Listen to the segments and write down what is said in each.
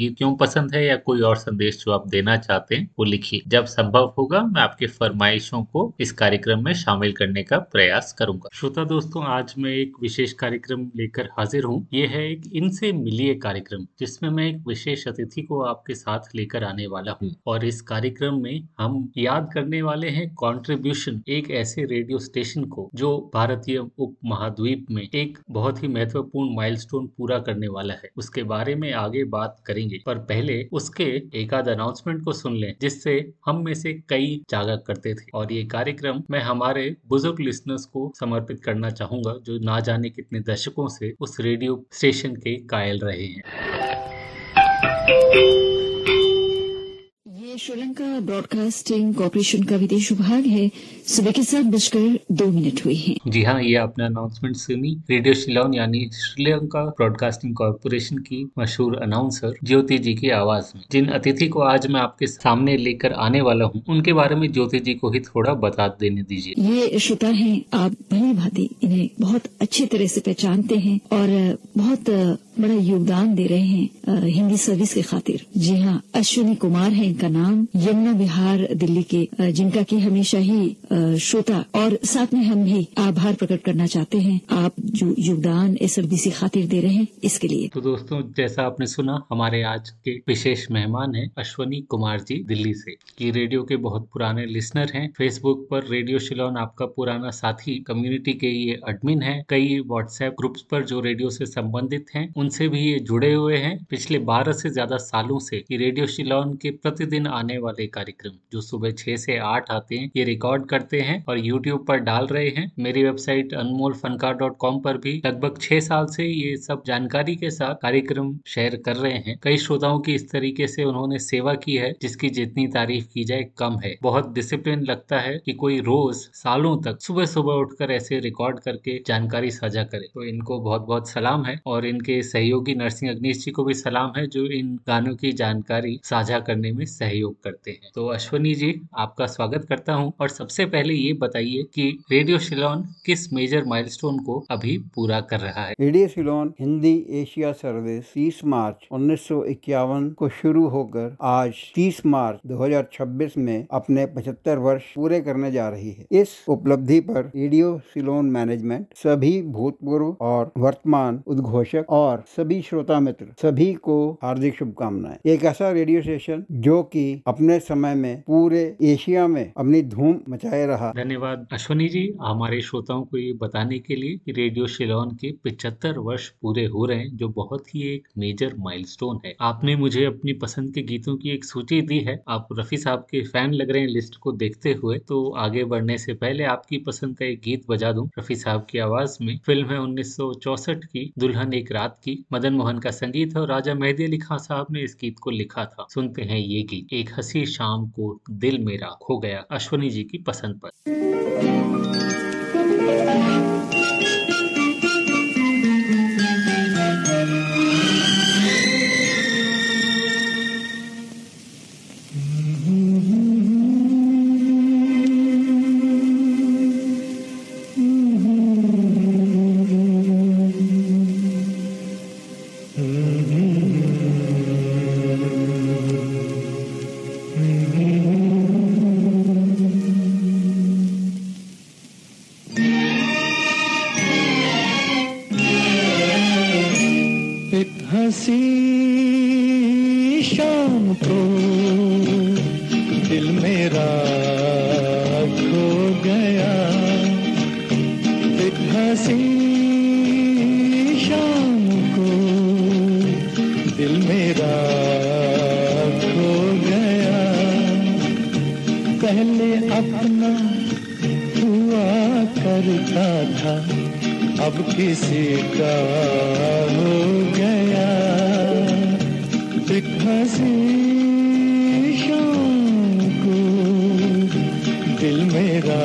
गीत क्यों पसंद है या कोई और संदेश जो आप देना चाहते हैं, वो लिखिए। जब संभव होगा, मैं आपके फरमाइशों को इस कार्यक्रम में शामिल करने का प्रयास करूँगा। श्रोता दोस्तों, आज मैं एक विशेष कार्यक्रम लेकर हाजिर हूँ। ये है एक इनसे मिलिए कार्यक्रम, जिसमें मैं एक विशेष अतिथि को आपके साथ लेकर आने वाला हूँ। और इस कार्यक्रम में हम याद करने वाले हैं कॉन्ट्रीब्यूशन एक ऐसे रेडियो स्टेशन को, जो भारतीय उप महाद्वीप में एक बहुत ही महत्वपूर्ण माइलस्टोन पूरा करने वाला है। उसके बारे में आगे बात करें करेंगे पर पहले उसके एक आध अनाउंसमेंट को सुन लें, जिससे हम में से कई जागा करते थे। और ये कार्यक्रम मैं हमारे बुज़ुर्ग लिसनर्स को समर्पित करना चाहूँगा, जो ना जाने कितने दशकों से उस रेडियो स्टेशन के कायल रहे हैं। श्रीलंका ब्रॉडकास्टिंग कॉरपोरेशन का विदेश विभाग है। सुबह के साथ बजकर दो मिनट हुए हैं। जी हाँ ये आपने अनाउंसमेंट सुनी। रेडियो शिलोन यानी श्रीलंका ब्रॉडकास्टिंग कॉरपोरेशन की मशहूर अनाउंसर ज्योति जी की आवाज़ में। जिन अतिथि को आज मैं आपके सामने लेकर आने वाला हूँ उनके बारे में ज्योति जी को ही थोड़ा बता देने दीजिए। ये श्रोता है आप भली भांति इन्हें बहुत अच्छी तरह से पहचानते हैं और बहुत बड़ा योगदान दे रहे हैं हिंदी सर्विस के खातिर। जी हाँ अश्विनी कुमार है इनका नाम। यमुना बिहार दिल्ली के जिनका की हमेशा ही श्रोता और साथ में हम भी आभार प्रकट करना चाहते हैं। आप जो योगदान एस खातिर दे रहे हैं, इसके लिए। तो दोस्तों, जैसा आपने सुना, हमारे आज के विशेष मेहमान है अश्वनी कुमार जी दिल्ली से। ये रेडियो के बहुत पुराने लिसनर हैं। फेसबुक पर रेडियो शिलोन आपका पुराना साथी, कम्युनिटी के ये एडमिन है। कई व्हाट्सएप ग्रुप्स पर जो रेडियो से संबंधित हैं, उनसे भी ये जुड़े हुए हैं। पिछले बारह से ज़्यादा सालों से ये रेडियो शिलोन के प्रतिदिन आने वाले कार्यक्रम, जो सुबह छह से आठ आते हैं, ये रिकॉर्ड करते हैं और यूट्यूब पर डाल रहे हैं। मेरी website Anmol Fankaar dot com पर भी लगभग छह साल से ये सब जानकारी के साथ कार्यक्रम शेयर कर रहे हैं। कई श्रोताओं की इस तरीके से उन्होंने सेवा की है, जिसकी जितनी तारीफ़ की जाए, कम है। बहुत डिसिप्लिन लगता है कि कोई रोज सालों तक सुबह सुबह उठकर ऐसे रिकॉर्ड करके जानकारी साझा करे। तो इनको बहुत बहुत सलाम है और इनके सहयोगी नरसिंह अग्निश जी को भी सलाम है, जो इन गानों की जानकारी साझा करने में सहयोग करते हैं। तो अश्वनी जी, आपका स्वागत करता हूँ और सबसे पहले ये बताइए कि रेडियो शिलोन किस मेजर माइलस्टोन को अभी पूरा कर रहा है? Radio Ceylon Hindi Asia service 30 मार्च उन्नीस सौ इक्यावन को शुरू होकर आज 30 मार्च 2026 में अपने 75 वर्ष पूरे करने जा रही है। इस उपलब्धि पर रेडियो सिलोन मैनेजमेंट सभी भूतपूर्व और वर्तमान उद्घोषक और सभी श्रोता मित्र सभी को हार्दिक शुभकामनाएँ। एक ऐसा रेडियो स्टेशन जो कि अपने समय में पूरे एशिया में अपनी धूम मचाए रहा। धन्यवाद। अश्वनी जी, हमारे श्रोताओं को ये बताने के लिए कि रेडियो शिलोन के पिछहत्तर वर्ष पूरे हो रहे हैं, जो बहुत ही एक मेजर माइलस्टोन है। आपने मुझे अपनी पसंद के गीतों की एक सूची दी है। आप रफी साहब के फ़ैन लग रहे हैं लिस्ट को देखते हुए तो आगे बढ़ने से पहले आपकी पसंद का एक गीत बजा दूँ। रफी साहब की आवाज़ में, फ़िल्म है उन्नीस की, दुल्हन एक रात की। मदन मोहन का संगीत है और राजा मेहदी अली खान साहब ने इस गीत को लिखा था। सुनते हैं ये गीत, एक हसी शाम को दिल मेरा खो गया। अश्वनी जी की पसंद। पर पहले अपना हुआ करता था अब किसी का हो गया। दिखासी को दिल मेरा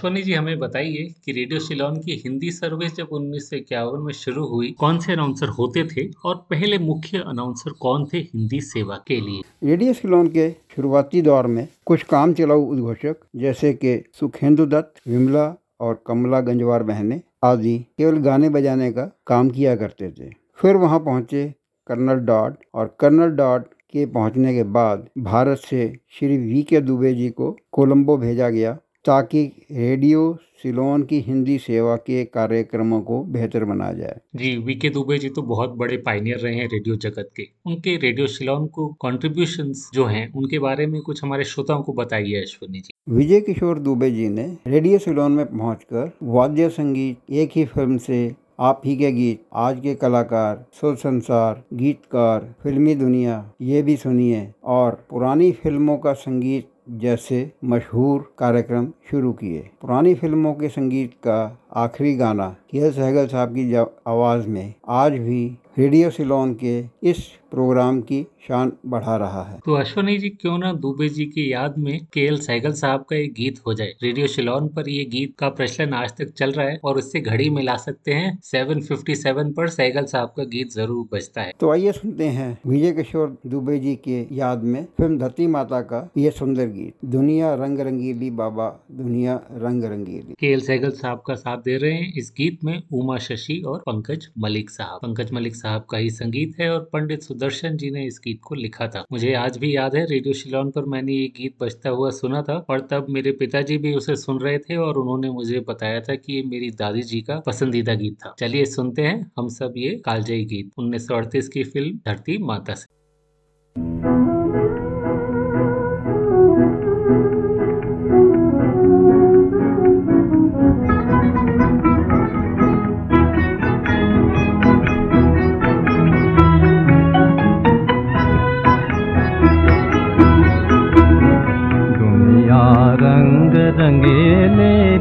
अश्वनी जी, हमें बताइए कि रेडियो शिलोन की हिंदी सर्विस जब उन्नीस सौ इक्यावन में शुरू हुई, कौन से अनाउंसर होते थे और पहले मुख्य अनाउंसर कौन थे हिंदी सेवा के लिए? रेडियो सिलोन के शुरुआती दौर में कुछ काम चलाऊ उद्घोषक जैसे कि सुखेंदु दत्त, विमला और कमला गंजवार बहने आदि केवल गाने बजाने का काम किया करते थे। फिर वहाँ पहुँचे कर्नल डॉट और कर्नल डॉट के पहुँचने के बाद भारत से श्री वी के दुबे जी को कोलंबो भेजा गया ताकि रेडियो सिलोन की हिंदी सेवा के कार्यक्रमों को बेहतर बनाया जाए। जी वीके दुबे जी तो बहुत बड़े पाइनियर रहे हैं रेडियो जगत के। उनके रेडियो सिलोन को कॉन्ट्रीब्यूशंस जो हैं उनके बारे में कुछ हमारे श्रोताओं को बताइए अश्विनी जी। विजय किशोर दुबे जी ने रेडियो सिलोन में पहुंचकर वाद्य संगीत एक ही फ़िल्म से आप ही के गीत आज के कलाकार सुर संसार गीतकार फिल्मी दुनिया ये भी सुनिए और पुरानी फ़िल्मों का संगीत जैसे मशहूर कार्यक्रम शुरू किए। पुरानी फ़िल्मों के संगीत का आखिरी गाना के सहगल साहब की आवाज़ में आज भी रेडियो सिलोन के इस प्रोग्राम की शान बढ़ा रहा है। तो अश्वनी जी क्यों ना दुबे जी की याद में के एल सहगल साहब का एक गीत हो जाए। रेडियो शिलोन पर ये गीत का प्रचलन आज तक चल रहा है और उससे घड़ी मिला सकते हैं। 757 पर सहगल साहब का गीत ज़रूर बजता है। तो आइए सुनते हैं विजय किशोर दुबे जी के याद में फ़िल्म धरती माता का ये सुंदर गीत दुनिया रंग रंगीली बाबा दुनिया रंग रंगीली। के एल सहगल साहब का साथ दे रहे हैं। इस गीत में उमा शशि और पंकज मलिक साहब। पंकज मलिक साहब का ही संगीत है और पंडित सुदर्शन जी ने इस गीत को लिखा था। मुझे आज भी याद है, रेडियो शिलोन पर मैंने ये गीत बजता हुआ सुना था और तब मेरे पिताजी भी उसे सुन रहे थे और उन्होंने मुझे बताया था कि ये मेरी दादी जी का पसंदीदा गीत था। चलिए सुनते हैं हम सब ये कालजयी गीत, उन्नीस सौ अड़तीस की फ़िल्म धरती माता से।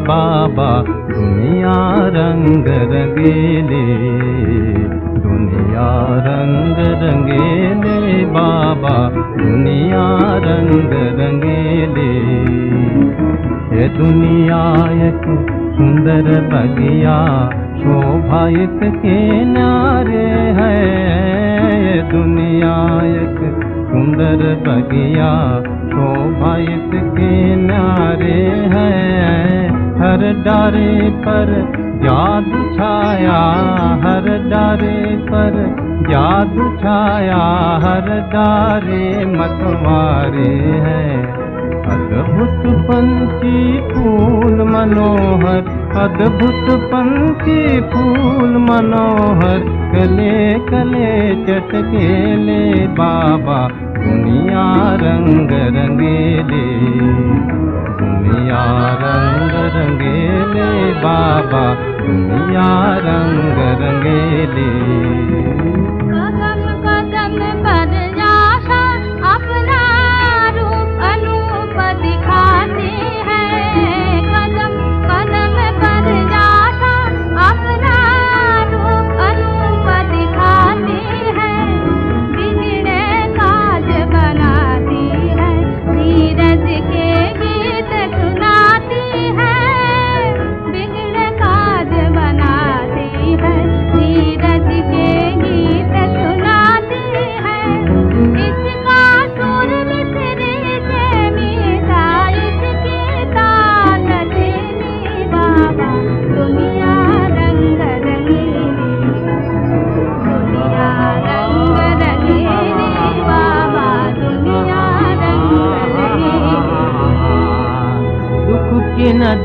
बाबा, दुनिया रंग रंग रंगीले, दुनिया रंग रंगीले बाबा, दुनिया रंग रंगीले। ये दुनिया एक सुंदर बगिया शोभा एक किनारे है। ये दुनिया एक सुंदर बगिया शोभा एक किनारे है। हर डारे पर याद छाया, हर डारे पर जादू छाया, हर डारे मतवारे है। अद्भुत पंछी फूल मनोहर, अद्भुत पंछी फूल मनोहर कले कले चटकेले बाबा, दुनिया रंग रंगेले। दुनिया रंग रंगेले बाबा दुनिया रंग रंगेले।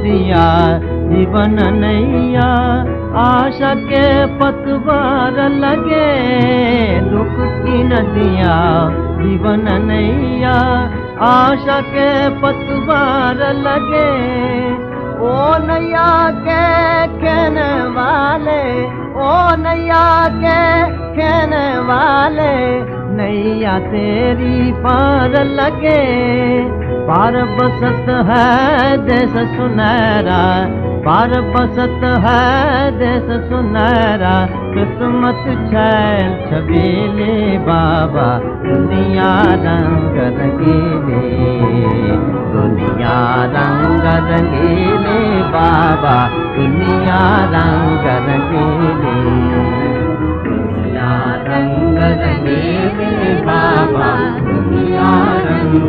की नदिया जीवन नैया। आशा के पतवार लगे, दुख की नदिया, जीवन नैया। आशा के पतवार लगे, ओ नैया के कहने वाले, ओ नैया के कहने वाले। नैया तेरी पार लगे। पार बसत है, देश सुनहरा। पार बसत है, देश सुनहरा। किस्मत छैल छबीले बाबा, दुनिया रंग रंगीले। दुनिया रंग रंगीले बाबा, दुनिया रंग रंगीले। बाबा दुनिया रंग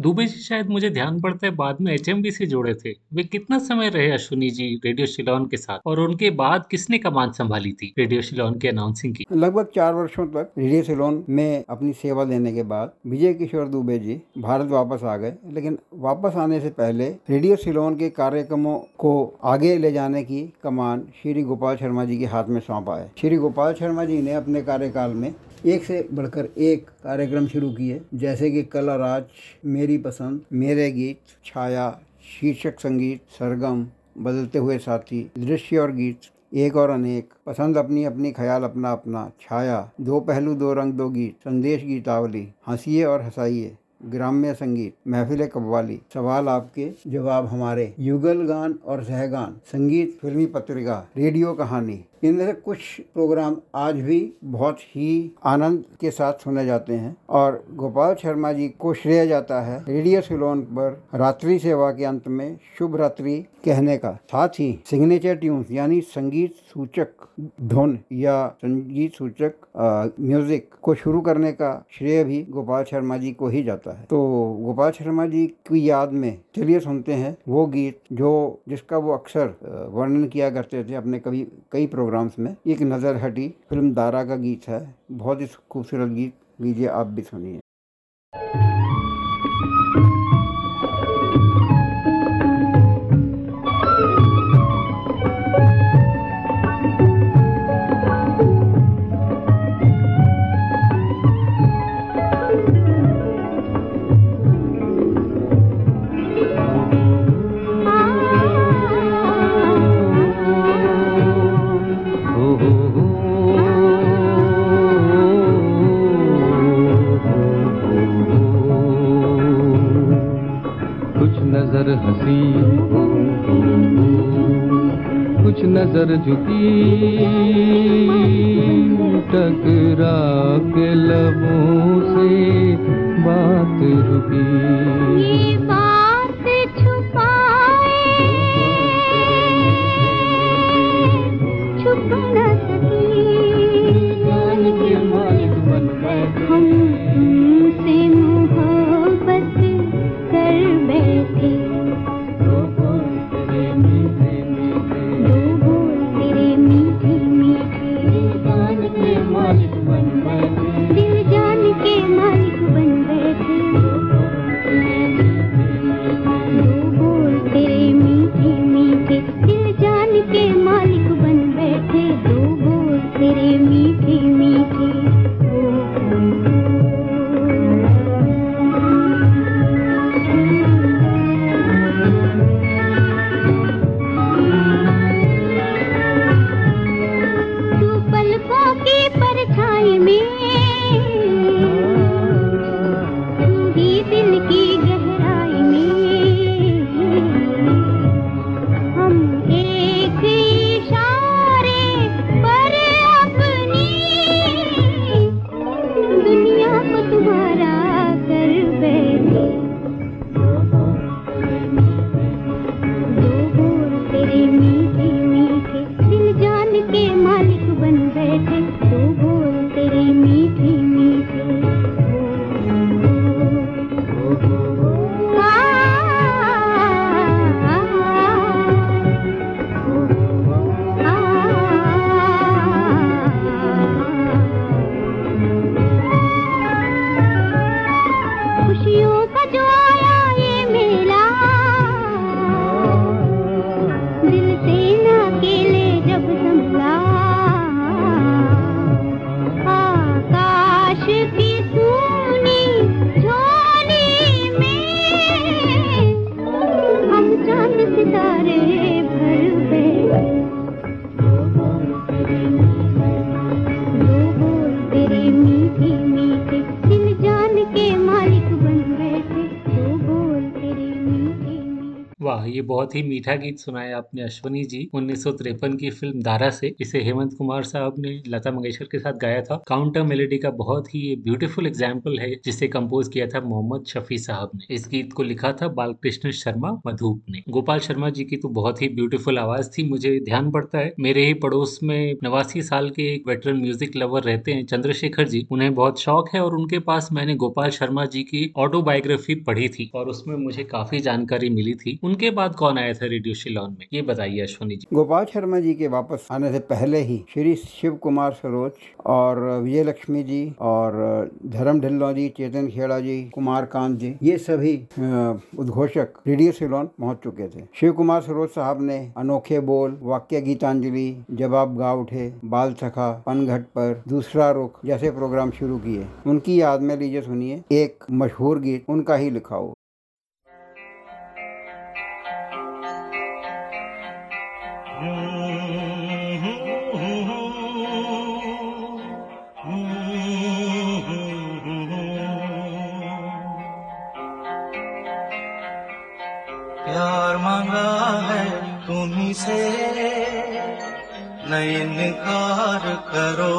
दुबे जी शायद मुझे ध्यान पड़ता है, बाद में एच से जुड़े थे। वे कितना समय रहे अश्विनी जी रेडियो शिलोन के साथ? और उनके बाद किसने कमान संभाली थी रेडियो शिलोन के अनाउंसिंग की? लगभग चार वर्षों तक रेडियो सिलोन में अपनी सेवा देने के बाद विजय किशोर दुबे जी भारत वापस आ गए। लेकिन वापस आने से पहले रेडियो सिलोन के कार्यक्रमों को आगे ले जाने की कमान श्री गोपाल शर्मा जी के हाथ में सौंपा है। श्री गोपाल शर्मा जी ने अपने कार्यकाल में एक से बढ़कर एक कार्यक्रम शुरू किए। जैसे कि कला राज, मेरी पसंद, मेरे गीत, छाया, शीर्षक संगीत, सरगम, बदलते हुए साथी, दृश्य और गीत, एक और अनेक। पसंद अपनी अपनी, ख्याल अपना अपना, छाया, दो पहलू, दो रंग, दो गीत, संदेश गीतावली, हंसिए और हंसाइए, ग्राम्य संगीत, महफिल कव्वाली, सवाल आपके, जवाब हमारे। युगल गान और सहगान, संगीत, फिल्मी पत्रिका, रेडियो कहानी। इनमें से कुछ प्रोग्राम आज भी बहुत ही आनंद के साथ सुने जाते हैं। और गोपाल शर्मा जी को श्रेय जाता है रेडियो सिलोन पर रात्रि सेवा के अंत में शुभ रात्रि कहने का। साथ ही सिग्नेचर ट्यून्स, यानी संगीत सूचक धुन या संगीत सूचक म्यूज़िक को शुरू करने का श्रेय भी गोपाल शर्मा जी को ही जाता है। तो गोपाल शर्मा जी की याद में चलिए सुनते हैं वो गीत जो, जिसका वो अक्सर वर्णन किया करते थे अपने कभी, कई प्रोग्राम्स में। एक नज़र हटी फ़िल्म दारा का गीत है। बहुत ही खूबसूरत गीत। लीजिए, आप भी सुनिए। बहुत ही मीठा गीत सुनाया आपने अश्वनी जी। 1953 की फ़िल्म दारा से इसे हेमंत कुमार साहब ने लता मंगेशकर के साथ गाया था। काउंटर मेलेडी का बहुत ही ब्यूटीफुल एग्ज़ाम्पल है, जिसे कंपोज किया था मोहम्मद शफी साहब ने। इस गीत को लिखा था बालकृष्ण शर्मा मधुप ने। गोपाल शर्मा जी की तो बहुत ही ब्यूटीफुल आवाज़ थी, मुझे ध्यान पड़ता है। मेरे ही पड़ोस में नवासी साल के एक वेटरन म्यूज़िक लवर रहते हैं, चंद्रशेखर जी। उन्हें बहुत शौक है और उनके पास मैंने गोपाल शर्मा जी की ऑटोबायोग्राफी पढ़ी थी और उसमें मुझे काफ़ी जानकारी मिली थी। उनके बाद कौन आया था रेडियो शिलोन में। ये बताइए अश्वनी जी। गोपाल शर्मा जी के वापस आने से पहले ही श्री शिव कुमार सरोज और विजय लक्ष्मी जी और धर्म ढिल्लो जी, चेतन खेड़ा जी कुमार कांत जी, ये सभी उद्घोषक रेडियो सिलोन पहुँच चुके थे। शिव कुमार सरोज साहब ने अनोखे बोल, वाक्य गीतांजलि, जवाब गा उठे, बाल सखा, पनघट पर, दूसरा रुख जैसे प्रोग्राम शुरू किए। उनकी याद में लीजिए सुनिए, एक मशहूर गीत, उनका ही लिखा हुआ प्यार मांगा है तुम्ही से नहीं इनकार करो।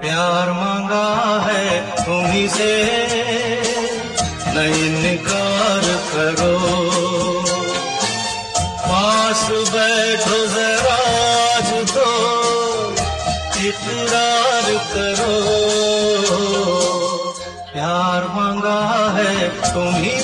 प्यार मांगा है तुम्ही से नहीं इनकार करो। बैठो जरा आज इकरार करो। प्यार मांगा है तुम्ही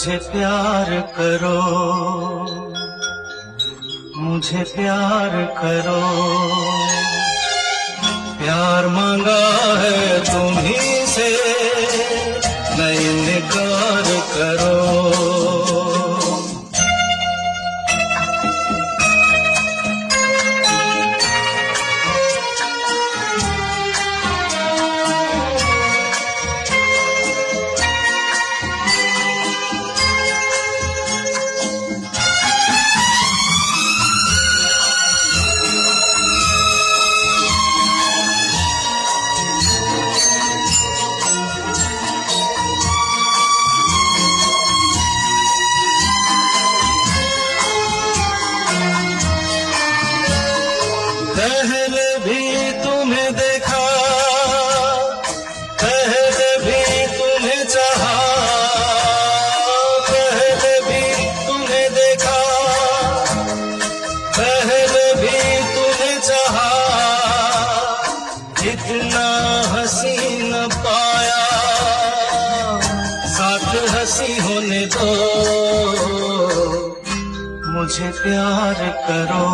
मुझ प्यार करो। मुझे प्यार करो। प्यार मांगा है तुम्ही से। करो।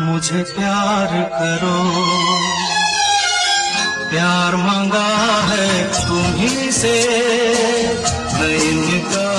मुझे प्यार करो। प्यार मांगा है तुम्ही से नहीं इनकार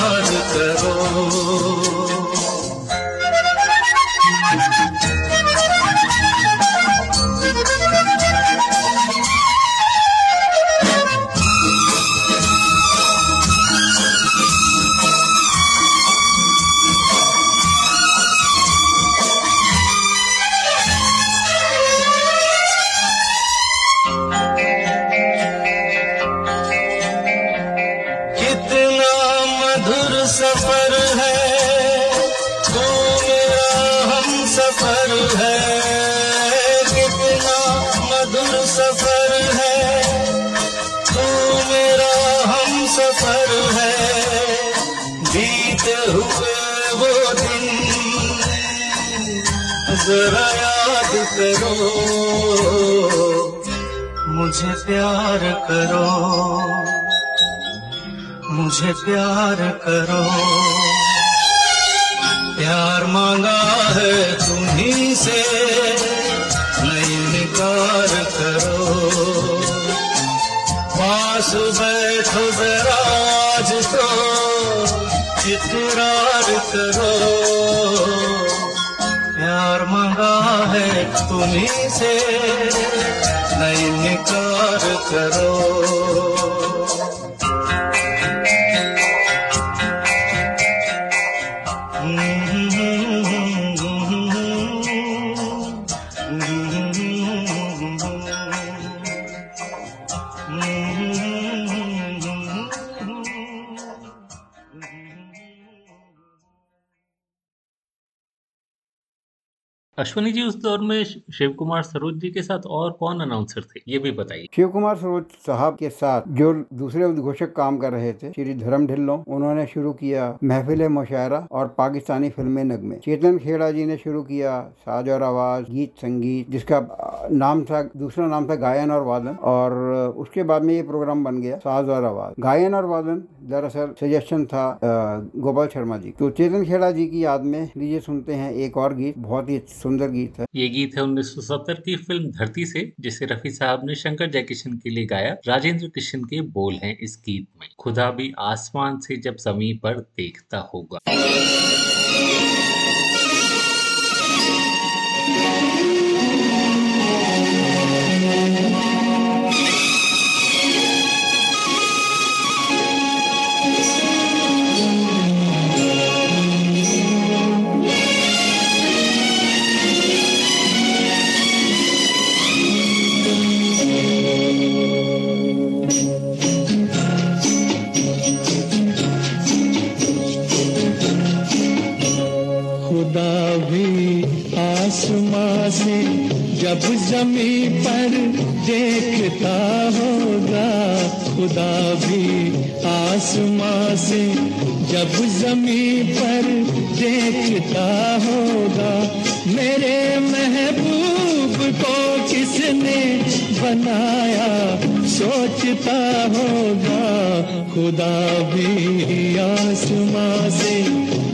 करो। मुझे प्यार करो। मुझे प्यार करो। प्यार मांगा है तुम्ही से, नहीं इनकार करो। पास बैठो जरा आज तो इकरार करो। है तुम्ही से नई निकार करो। अश्वनी जी, उस दौर में शिव कुमार सरोज जी के साथ और कौन अनाउंसर थे? ये भी बताइए। शिव कुमार सरोज साहब के साथ जो दूसरे उद्घोषक काम कर रहे थे, श्री धर्म ढिल्लो, उन्होंने शुरू किया महफिल मुशायरा और पाकिस्तानी फ़िल्में नगमे। चेतन खेड़ा जी ने शुरू किया साज और आवाज़, गीत संगीत, जिसका नाम था, दूसरा नाम था गायन और वादन, और उसके बाद में ये प्रोग्राम बन गया साज और आवाज़। गायन और वादन दरअसल सजेशन था गोपाल शर्मा जी तो चेतन खेड़ा जी की याद में, लीजिए सुनते हैं एक और गीत, बहुत ही सुंदर गीत है। ये गीत है 1970 की फ़िल्म धरती से, जिसे रफी साहब ने शंकर जयकिशन के लिए गाया। राजेंद्र किशन के बोल हैं इस गीत में। खुदा भी आसमान से जब ज़मीन पर देखता होगा। जब जमी पर देखता होगा, खुदा भी आसमां से। जब जमी पर देखता होगा, मेरे महबूब को किसने बनाया? सोचता होगा, खुदा भी आसमां से।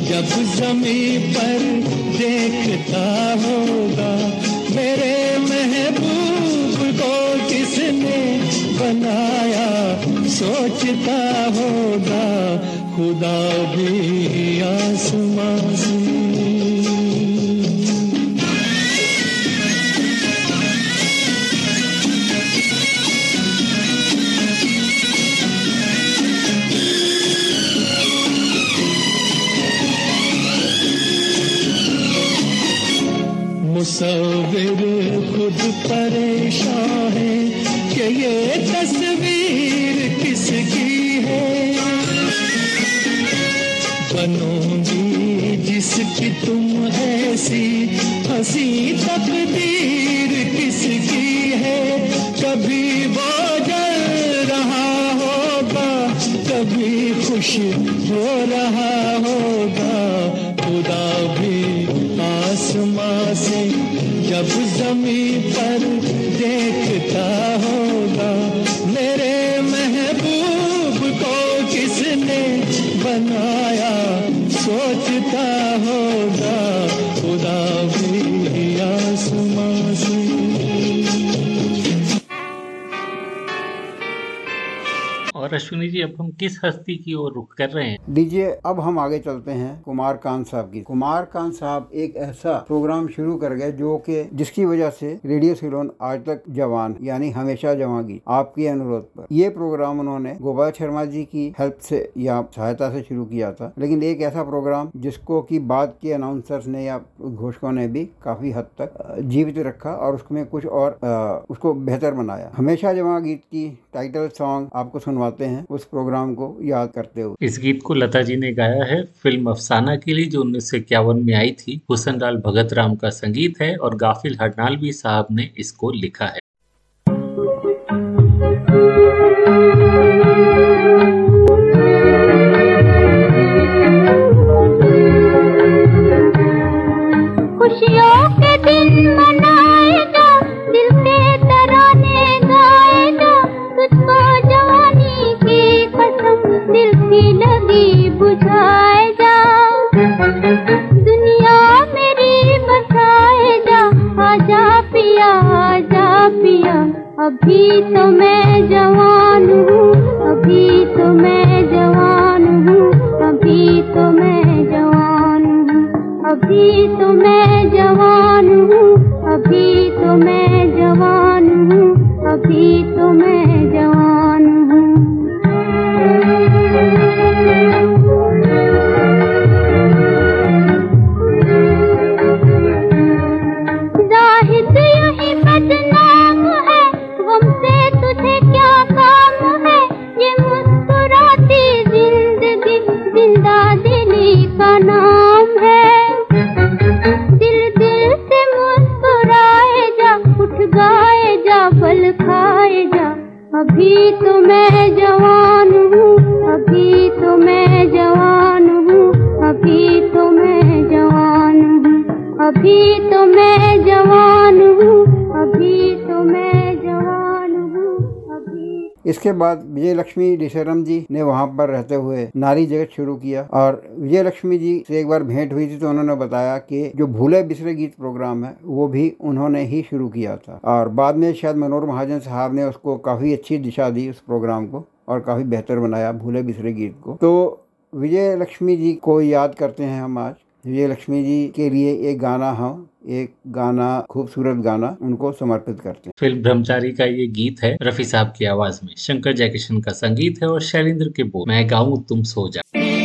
जब जमी पर देखता होगा मेरे महबूब को किसने बनाया? सोचता होगा खुदा भी आसमां मुसविर खुद परेशान है कि ये तस्वीर किसकी है? बनोगी जिसकी तुम ऐसी हँसी तकदीर किसकी है? कभी वो जल रहा होगा, कभी खुश हो रहा होगा, खुदा भी आसमां से जब जमी पर देखता अश्विनी जी अब हम किस हस्ती की ओर रुख कर रहे हैं? लीजिए अब हम आगे चलते हैं कुमार कांत साहब की। कुमार कांत साहब एक ऐसा प्रोग्राम शुरू कर गए जो कि जिसकी वजह से रेडियो सिलोन आज तक जवान यानी हमेशा जवागी आपके अनुरोध पर। ये प्रोग्राम उन्होंने गोपाल शर्मा जी की हेल्प से या सहायता से शुरू किया था लेकिन एक ऐसा प्रोग्राम जिसको कि बाद के अनाउंसर्स ने या घोषकों ने भी काफ़ी हद तक जीवित रखा और उसमें कुछ और अ, उसको बेहतर बनाया। हमेशा जवां गीत की टाइटल सॉन्ग आपको सुनवाते हैं उस प्रोग्राम को याद करते हुए। इस गीत को लता जी ने गाया है फ़िल्म अफसाना के लिए, जो उन्नीस सौ इक्यावन में आई थी। हुसन लाल भगत राम का संगीत है और गाफिल हरनालवी साहब ने इसको लिखा है। अभी तो मैं जवान हूँ, अभी तो मैं जवान हूँ, अभी तो मैं जवान हूँ, अभी तो मैं जवान हूँ, अभी तो मैं जवान हूँ, अभी तो मैं जवान का नाम है। दिल दिल से मुस्कुराए जा, उठ गाए जा बल खाए जा। अभी तो मैं जवान हूँ, अभी तो मैं जवान हूँ, अभी तो मैं जवान हूँ। अभी तो मैं जवान हूँ, अभी तो मैं इसके बाद विजय लक्ष्मी डिशरम जी ने वहाँ पर रहते हुए नारी जगत शुरू किया और विजय लक्ष्मी जी से एक बार भेंट हुई थी तो उन्होंने बताया कि जो भूले बिसरे गीत प्रोग्राम है, वो भी उन्होंने ही शुरू किया था। और बाद में शायद मनोहर महाजन साहब ने उसको काफ़ी अच्छी दिशा दी उस प्रोग्राम को और काफ़ी बेहतर बनाया भूले बिसरे गीत को। तो विजय लक्ष्मी जी को याद करते हैं हम आज। विजय लक्ष्मी जी के लिए एक गाना हम एक गाना, खूबसूरत गाना उनको समर्पित करते हैं। फ़िल्म ब्रह्मचारी का ये गीत है, रफी साहब की आवाज़ में, शंकर जयकिशन का संगीत है और शैलेंद्र के बोल। मैं गाऊं तुम सो जा मैं गाऊं, तुम सो जाओ।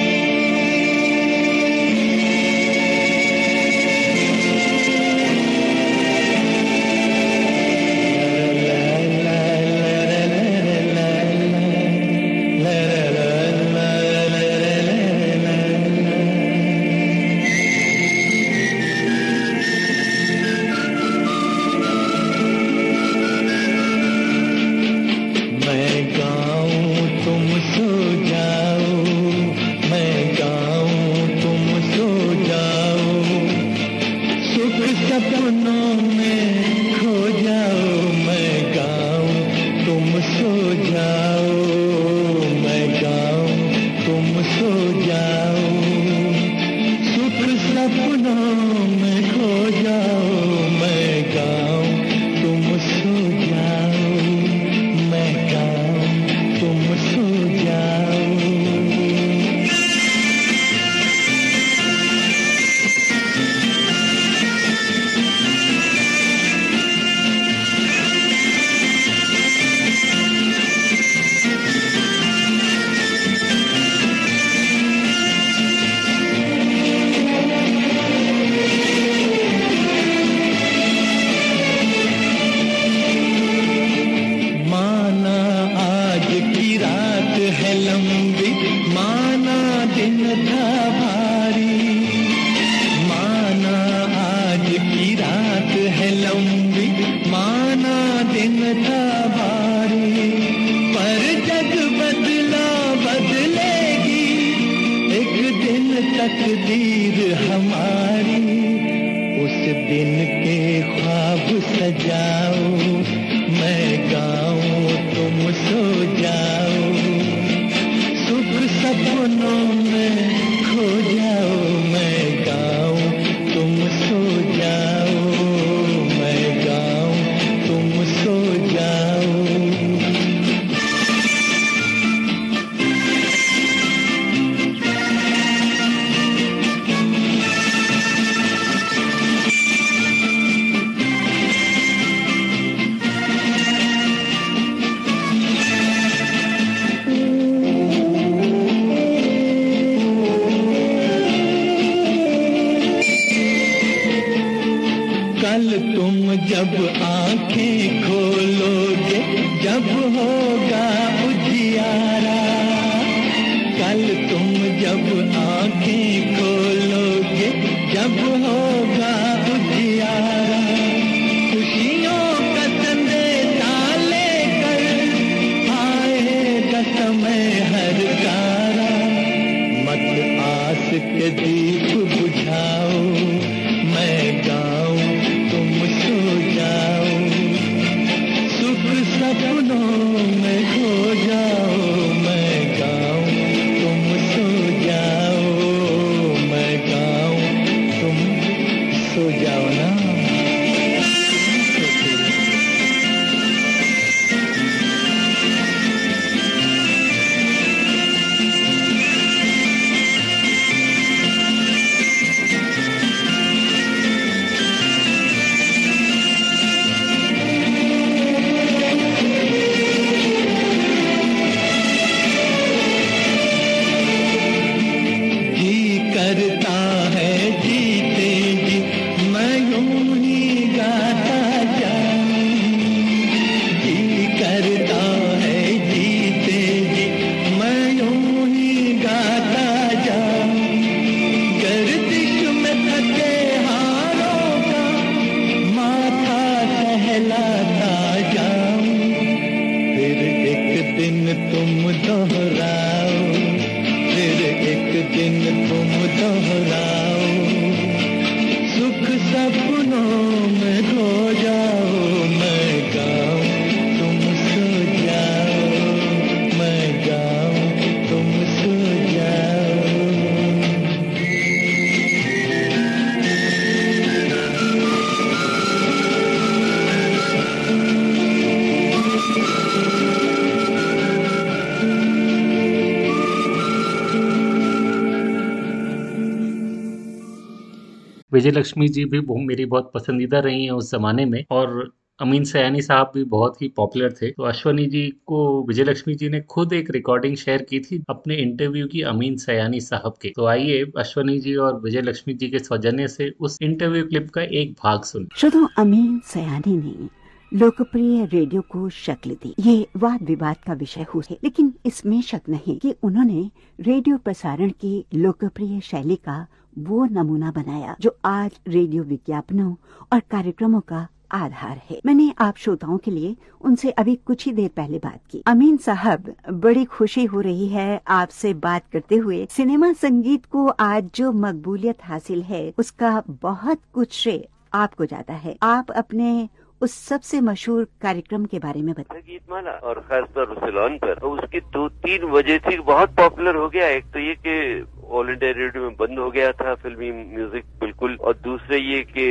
विजय लक्ष्मी जी भी मेरी बहुत पसंदीदा रही हैं उस जमाने में और अमीन सयानी साहब भी बहुत ही पॉपुलर थे। तो अश्वनी जी को विजय लक्ष्मी जी ने खुद एक रिकॉर्डिंग शेयर की थी अपने इंटरव्यू की अमीन सयानी साहब के। तो आइए अश्वनी जी और विजय लक्ष्मी जी के सौजन्य से उस इंटरव्यू क्लिप का एक भाग सुन। श्रोताओं अमीन सयानी ने लोकप्रिय रेडियो को शक्ल दी। ये वाद विवाद का विषय हुआ है लेकिन इसमें शक नहीं कि उन्होंने रेडियो प्रसारण की लोकप्रिय शैली का वो नमूना बनाया जो आज रेडियो विज्ञापनों और कार्यक्रमों का आधार है। मैंने आप श्रोताओं के लिए उनसे अभी कुछ ही देर पहले बात की। अमीन साहब, बड़ी खुशी हो रही है आपसे बात करते हुए। सिनेमा संगीत को आज जो मकबूलियत हासिल है, उसका बहुत कुछ श्रेय आपको जाता है। आप अपने उस सबसे मशहूर कार्यक्रम के बारे में बताएँ। गीतमाला। और खासतौर सिलोन पर, उसकी दो तीन वजह थी बहुत पॉपुलर हो गया। एक तो ये कि ऑल रेडियो में बंद हो गया था फिल्मी म्यूज़िक बिल्कुल। और दूसरे ये कि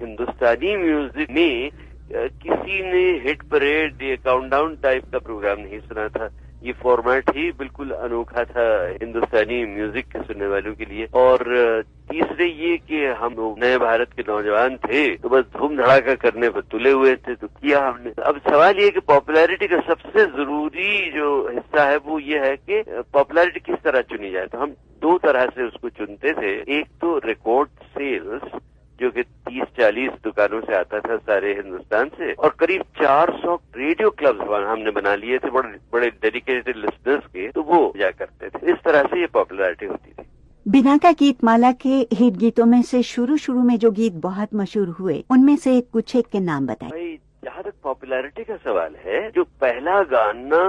हिंदुस्तानी म्यूज़िक में किसी ने हिट परेड या काउंटडाउन टाइप का प्रोग्राम नहीं सुना था। ये फॉर्मेट ही बिल्कुल अनोखा था हिंदुस्तानी म्यूज़िक के सुनने वालों के लिए। और तीसरे ये कि हम नए भारत के नौजवान थे तो बस धूम धड़ाका करने पर तुले हुए थे तो किया हमने। अब सवाल ये कि पॉपुलैरिटी का सबसे ज़रूरी जो हिस्सा है, वो ये है कि पॉपुलैरिटी किस तरह चुनी जाए? तो हम दो तरह से उसको चुनते थे। एक तो रिकॉर्ड सेल्स जो कि 30-40 दुकानों से आता था सारे हिंदुस्तान से और करीब 400 रेडियो क्लब्स हमने बना लिए थे बड़े बड़े डेडिकेटेड लिस्टर्स के तो वो जा करते थे। इस तरह से ये पॉपुलैरिटी होती थी। बिनाका गीत माला के हिट गीतों में से शुरू शुरू में जो गीत बहुत मशहूर हुए उनमें से कुछ एक के नाम बताएँ। जहाँ तक पॉपुलैरिटी का सवाल है जो पहला गाना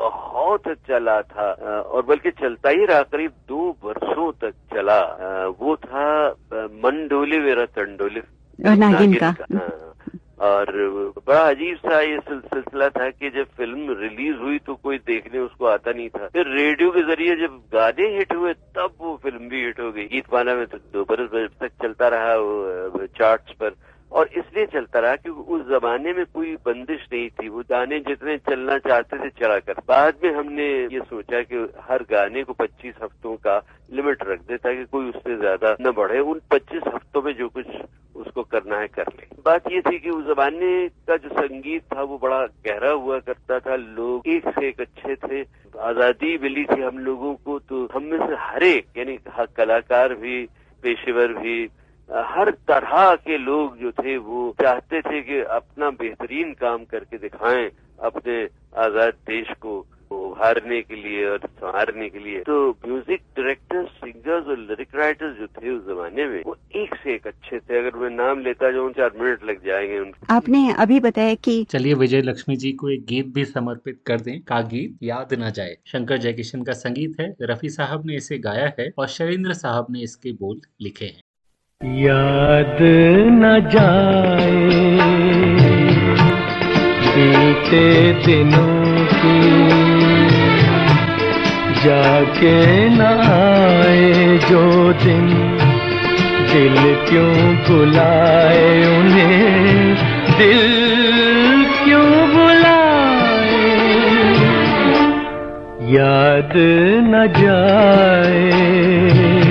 बहुत चला था और बल्कि चलता ही रहा करीब दो वर्षों तक चला। वो था मन डोले वेरा तंडोले। नागिन का, का हाँ। और बड़ा अजीब सा ये सिलसिला था कि जब फ़िल्म रिलीज़ हुई तो कोई देखने उसको आता नहीं था। फिर रेडियो के ज़रिए जब गाने हिट हुए तब वो फ़िल्म भी हिट हो गई। गीत माला में तो दो बरस तक चलता रहा वो चार्ट्स पर। और इसलिए चलता रहा क्योंकि उस जमाने में कोई बंदिश नहीं थी। वो गाने जितने चलना चाहते थे, चला कर। बाद में हमने ये सोचा कि हर गाने को 25 हफ्तों का लिमिट रख दे ताकि कोई उससे ज़्यादा न बढ़े। उन 25 हफ्तों में जो कुछ उसको करना है, कर ले। बात ये थी कि उस जमाने का जो संगीत था, वो बड़ा गहरा हुआ करता था। लोग एक से एक अच्छे थे। आज़ादी मिली थी हम लोगों को तो हम में से हर एक, यानी कलाकार भी, पेशेवर भी हर तरह के लोग जो थे वो चाहते थे कि अपना बेहतरीन काम करके दिखाएँ अपने आज़ाद देश को उभारने के लिए और संवारने के लिए। तो म्यूज़िक डायरेक्टर्स सिंगर्स और लिरिक राइटर्स जो थे उस जमाने में वो एक से एक अच्छे थे। अगर मैं नाम लेता जाऊँ चार मिनट लग जाएँगे उनके। आपने अभी बताया कि चलिए विजय लक्ष्मी जी को एक गीत भी समर्पित कर दें का गीत याद ना जाए। शंकर जयकिशन का संगीत है रफी साहब ने इसे गाया है और शैलेंद्र साहब ने इसके बोल लिखे हैं। याद न जाए। बीते दिनों की जाके न आए, जो दिन दिल क्यों बुलाए, उन्हें दिल क्यों बुलाए? याद न जाए।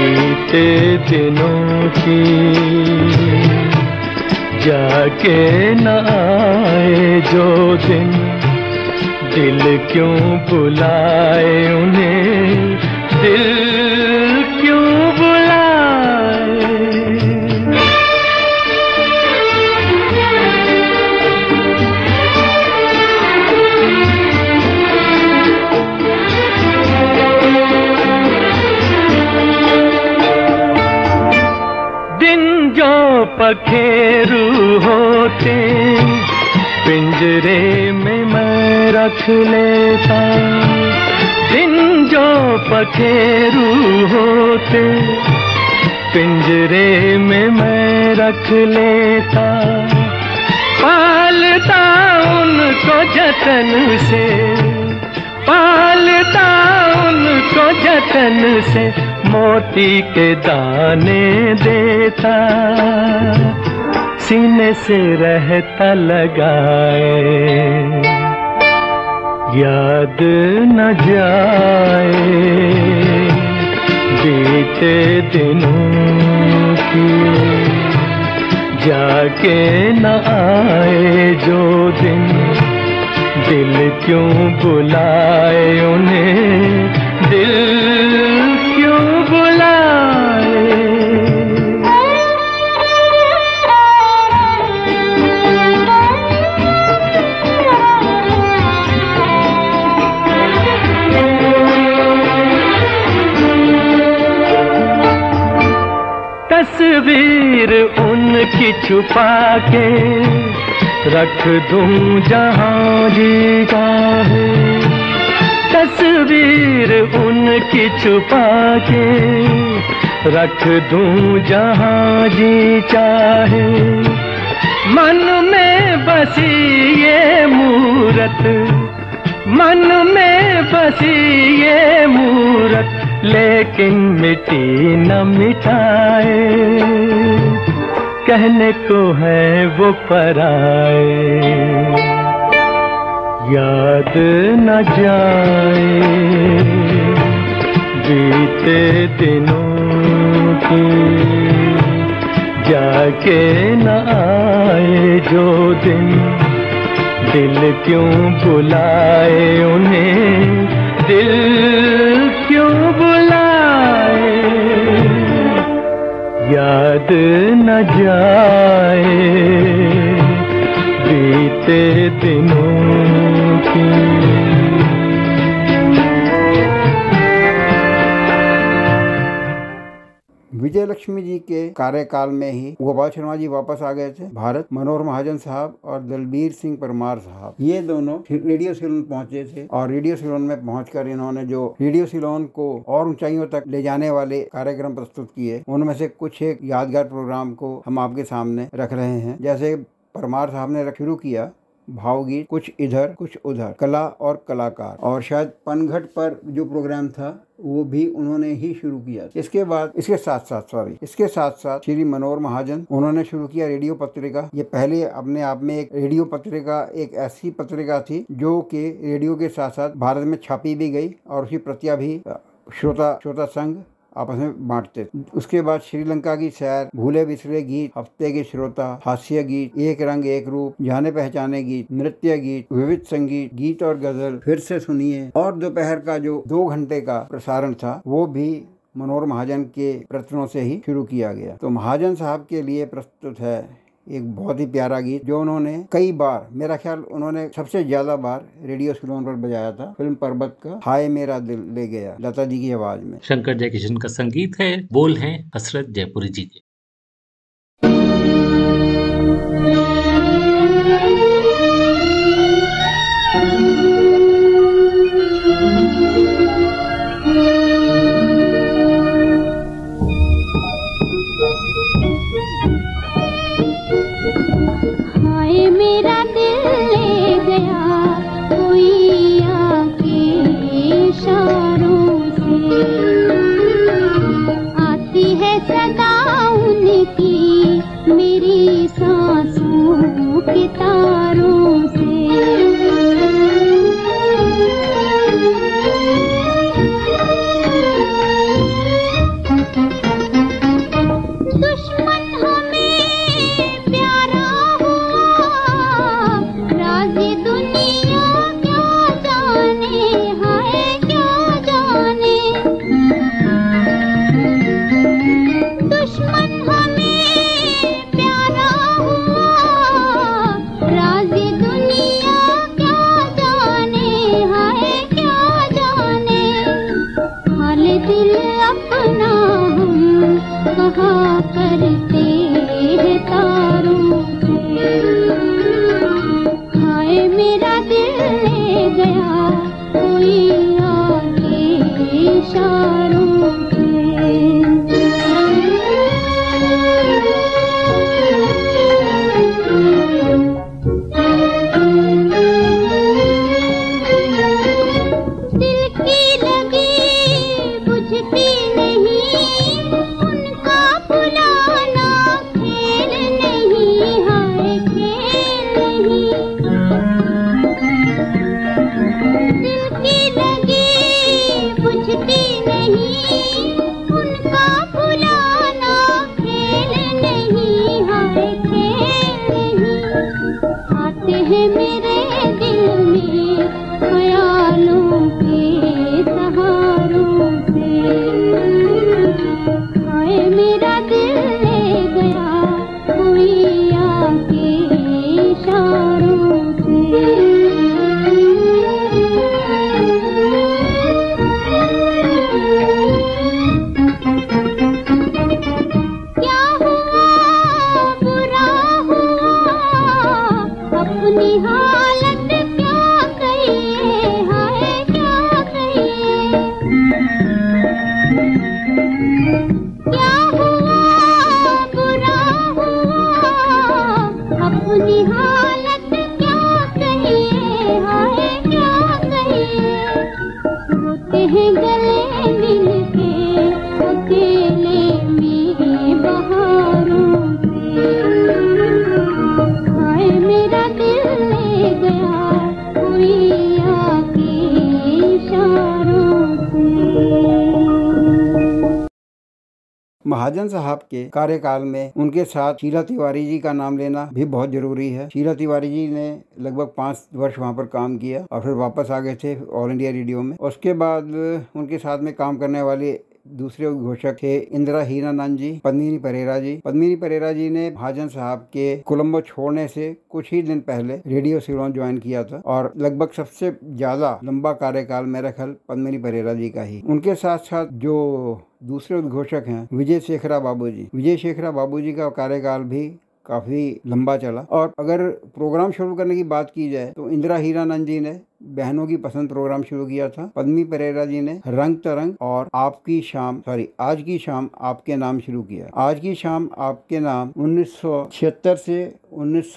बीते दिनों की। जाके न आए जो दिन। दिल क्यों बुलाए उन्हें? दिल पखेरु होते, पिंजरे में मैं रख लेता। दिन जो पखेरु होते, पिंजरे में मैं रख लेता। पालता उनको जतन से, पालता उनको जतन से मोती के दाने देता, सीने से रहता लगाए। याद न जाए बीते दिनों की, जाके न आए जो दिन, दिल क्यों बुलाए उन्हें, दिल तस्वीर उनकी छुपा के रख दूँ जहाँ जी चाहे तस्वीर उनकी छुपा के रख दूँ जहाँ जी चाहे मन में बसी ये मूरत, मन में बसी ये मूरत लेकिन मिट्टी न मिटाए कहने को है वो पराए। याद न जाए। बीते दिनों की जाके न आए जो दिन। दिल क्यों बुलाए उन्हें? दिल क्यों बुलाए याद न जाए बीते दिनों की विजय लक्ष्मी जी के कार्यकाल में ही गोपाल शर्मा जी वापस आ गए थे। भारत, मनोहर महाजन साहब और दलबीर सिंह परमार साहब। ये दोनों रेडियो सिलोन पहुँचे थे और रेडियो सिलोन में पहुंचकर इन्होंने जो रेडियो सिलोन को और ऊंचाइयों तक ले जाने वाले कार्यक्रम प्रस्तुत किए, उनमें से कुछ एक यादगार प्रोग्राम को हम आपके सामने रख रहे हैं। जैसे परमार साहब ने शुरू किया भावगीत, कुछ इधर, कुछ उधर, कला और कलाकार। और शायद पनघट पर जो प्रोग्राम था, वो भी उन्होंने ही शुरू किया। इसके बाद, इसके साथ साथ सॉरी इसके साथ साथ श्री मनोहर महाजन, उन्होंने शुरू किया रेडियो पत्रिका। ये पहले अपने आप में एक रेडियो पत्रिका, एक ऐसी पत्रिका थी, जो कि रेडियो के साथ साथ भारत में छापी भी गई और उसकी प्रतियाँ भी श्रोता श्रोता संघ आपस में बांटते उसके बाद श्रीलंका की सैर, भूले बिसरे गीत, हफ़्ते के श्रोता, हास्य गीत, एक रंग, एक रूप, जाने पहचाने गीत, नृत्य गीत, विविध संगीत, गीत और गज़ल फिर से सुनिए। और दोपहर का जो दो घंटे का प्रसारण था, वो भी मनोहर महाजन के प्रश्नों से ही शुरू किया गया। तो महाजन साहब के लिए प्रस्तुत है एक बहुत ही प्यारा गीत जो उन्होंने कई बार, मेरा ख्याल उन्होंने सबसे ज़्यादा बार रेडियो स्क्रोन पर बजाया था, फ़िल्म पर्वत का, हाय मेरा दिल ले गया, लता जी की आवाज़ में। शंकर जयकिशन का संगीत है, बोल है हसरत जयपुरी जी के। महाजन साहब के कार्यकाल में उनके साथ शीला तिवारी जी का नाम लेना भी बहुत ज़रूरी है। शीला तिवारी जी ने लगभग पाँच वर्ष वहाँ पर काम किया और फिर वापस आ गए थे ऑल इंडिया रेडियो में। उसके बाद उनके साथ में काम करने वाले दूसरे उद्घोषक थे इंदिरा हीरानंद जी, पद्मिनी परेरा जी। पद्मिनी परेरा जी ने महाजन साहब के कोलम्बो छोड़ने से कुछ ही दिन पहले रेडियो सिलोन ज्वाइन किया था और लगभग सबसे ज़्यादा लंबा कार्यकाल मेरा ख्याल पद्मिनी परेरा जी का ही। उनके साथ साथ जो दूसरे उद्घोषक हैं, विजय शेखरा बाबूजी विजय शेखरा बाबूजी का कार्यकाल भी काफ़ी लंबा चला। और अगर प्रोग्राम शुरू करने की बात की जाए तो इंदिरा हीरानंद जी ने बहनों की पसंद प्रोग्राम शुरू किया था। पद्मी परेरा जी ने रंग तरंग और आपकी शाम सॉरी आज की शाम आपके नाम शुरू किया। आज की शाम आपके नाम उन्नीस सौ छिहत्तर से उन्नीस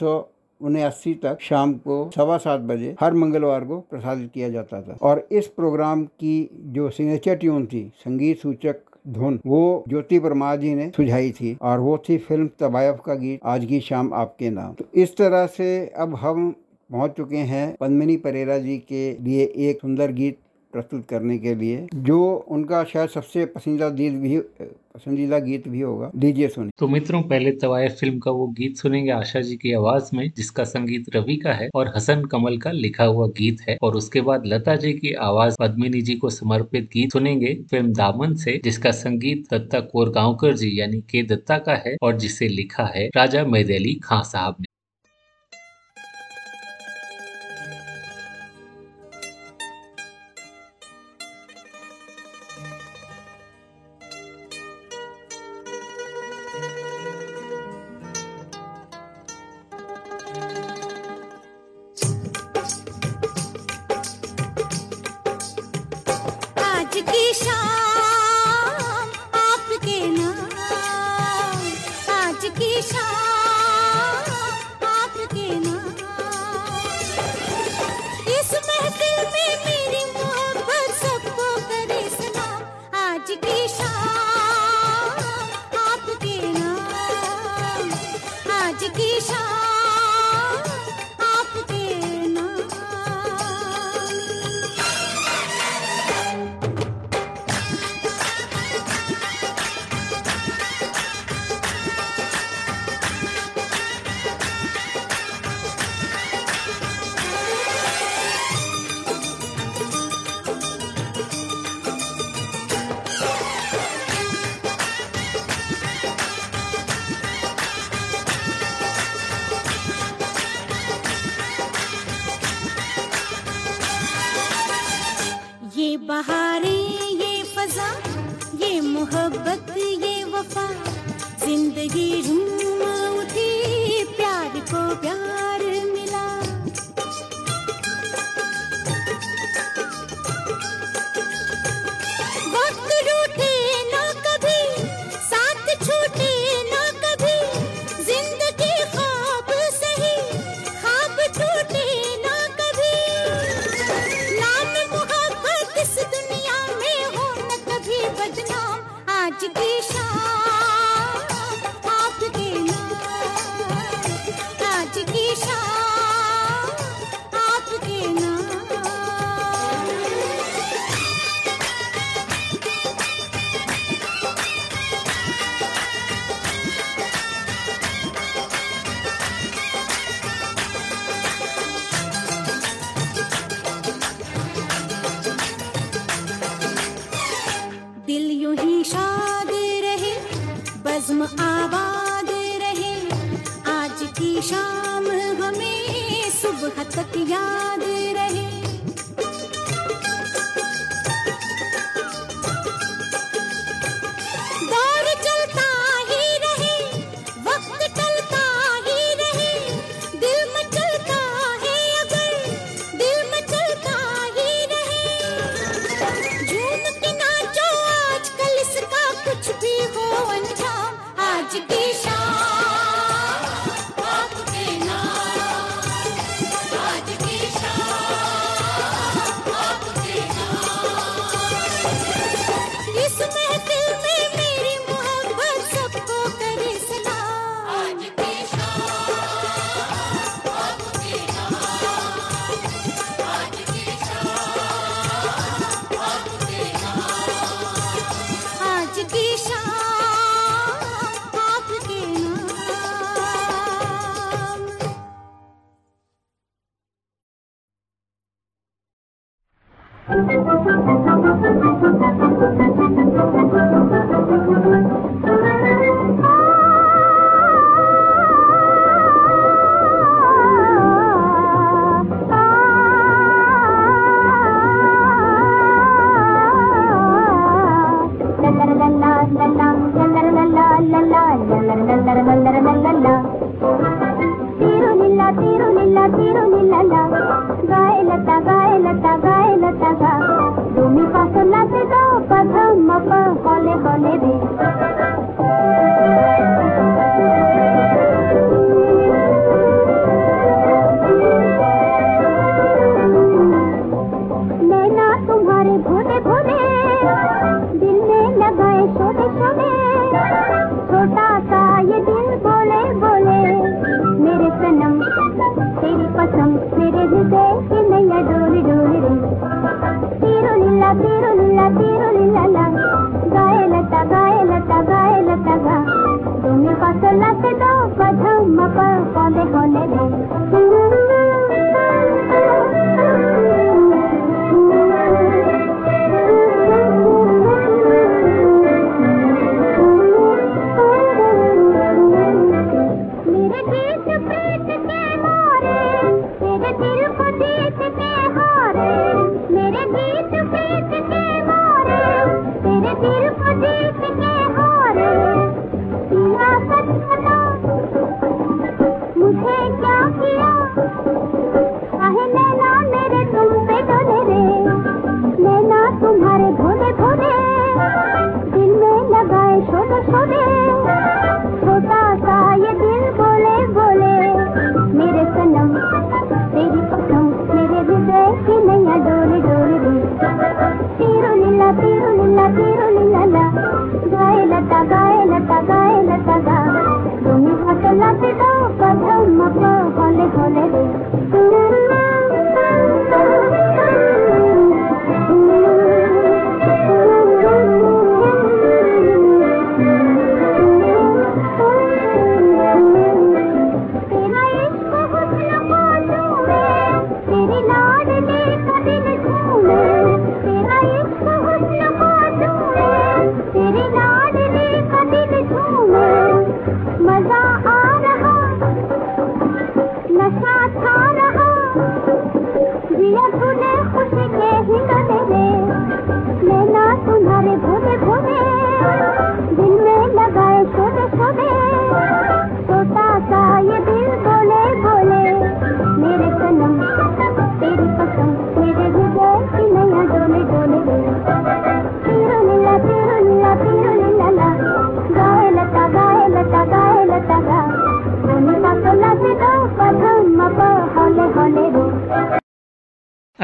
उन्यासी तक शाम को सवा सात बजे हर मंगलवार को प्रसारित किया जाता था। और इस प्रोग्राम की जो सिग्नेचर ट्यून थी, संगीत सूचक धुन। वो ज्योति वर्मा जी ने सुझाई थी और वो थी फ़िल्म तबायफ का गीत, आज की शाम आपके नाम। तो इस तरह से अब हम पहुँच चुके हैं पद्मिनी परेरा जी के लिए एक सुंदर गीत प्रस्तुत करने के लिए, जो उनका शायद सबसे पसंदीदा गीत भी, पसंदीदा गीत भी होगा। लीजिए सुनिए। तो मित्रों, पहले तवाय फ़िल्म का वो गीत सुनेंगे आशा जी की आवाज़ में, जिसका संगीत रवि का है और हसन कमल का लिखा हुआ गीत है। और उसके बाद लता जी की आवाज़ पद्मिनी जी को समर्पित गीत सुनेंगे फ़िल्म दामन से, जिसका संगीत दत्ता कोरगांवकर जी, यानी के दत्ता का है और जिसे लिखा है राजा मैदेली खां साहब ने।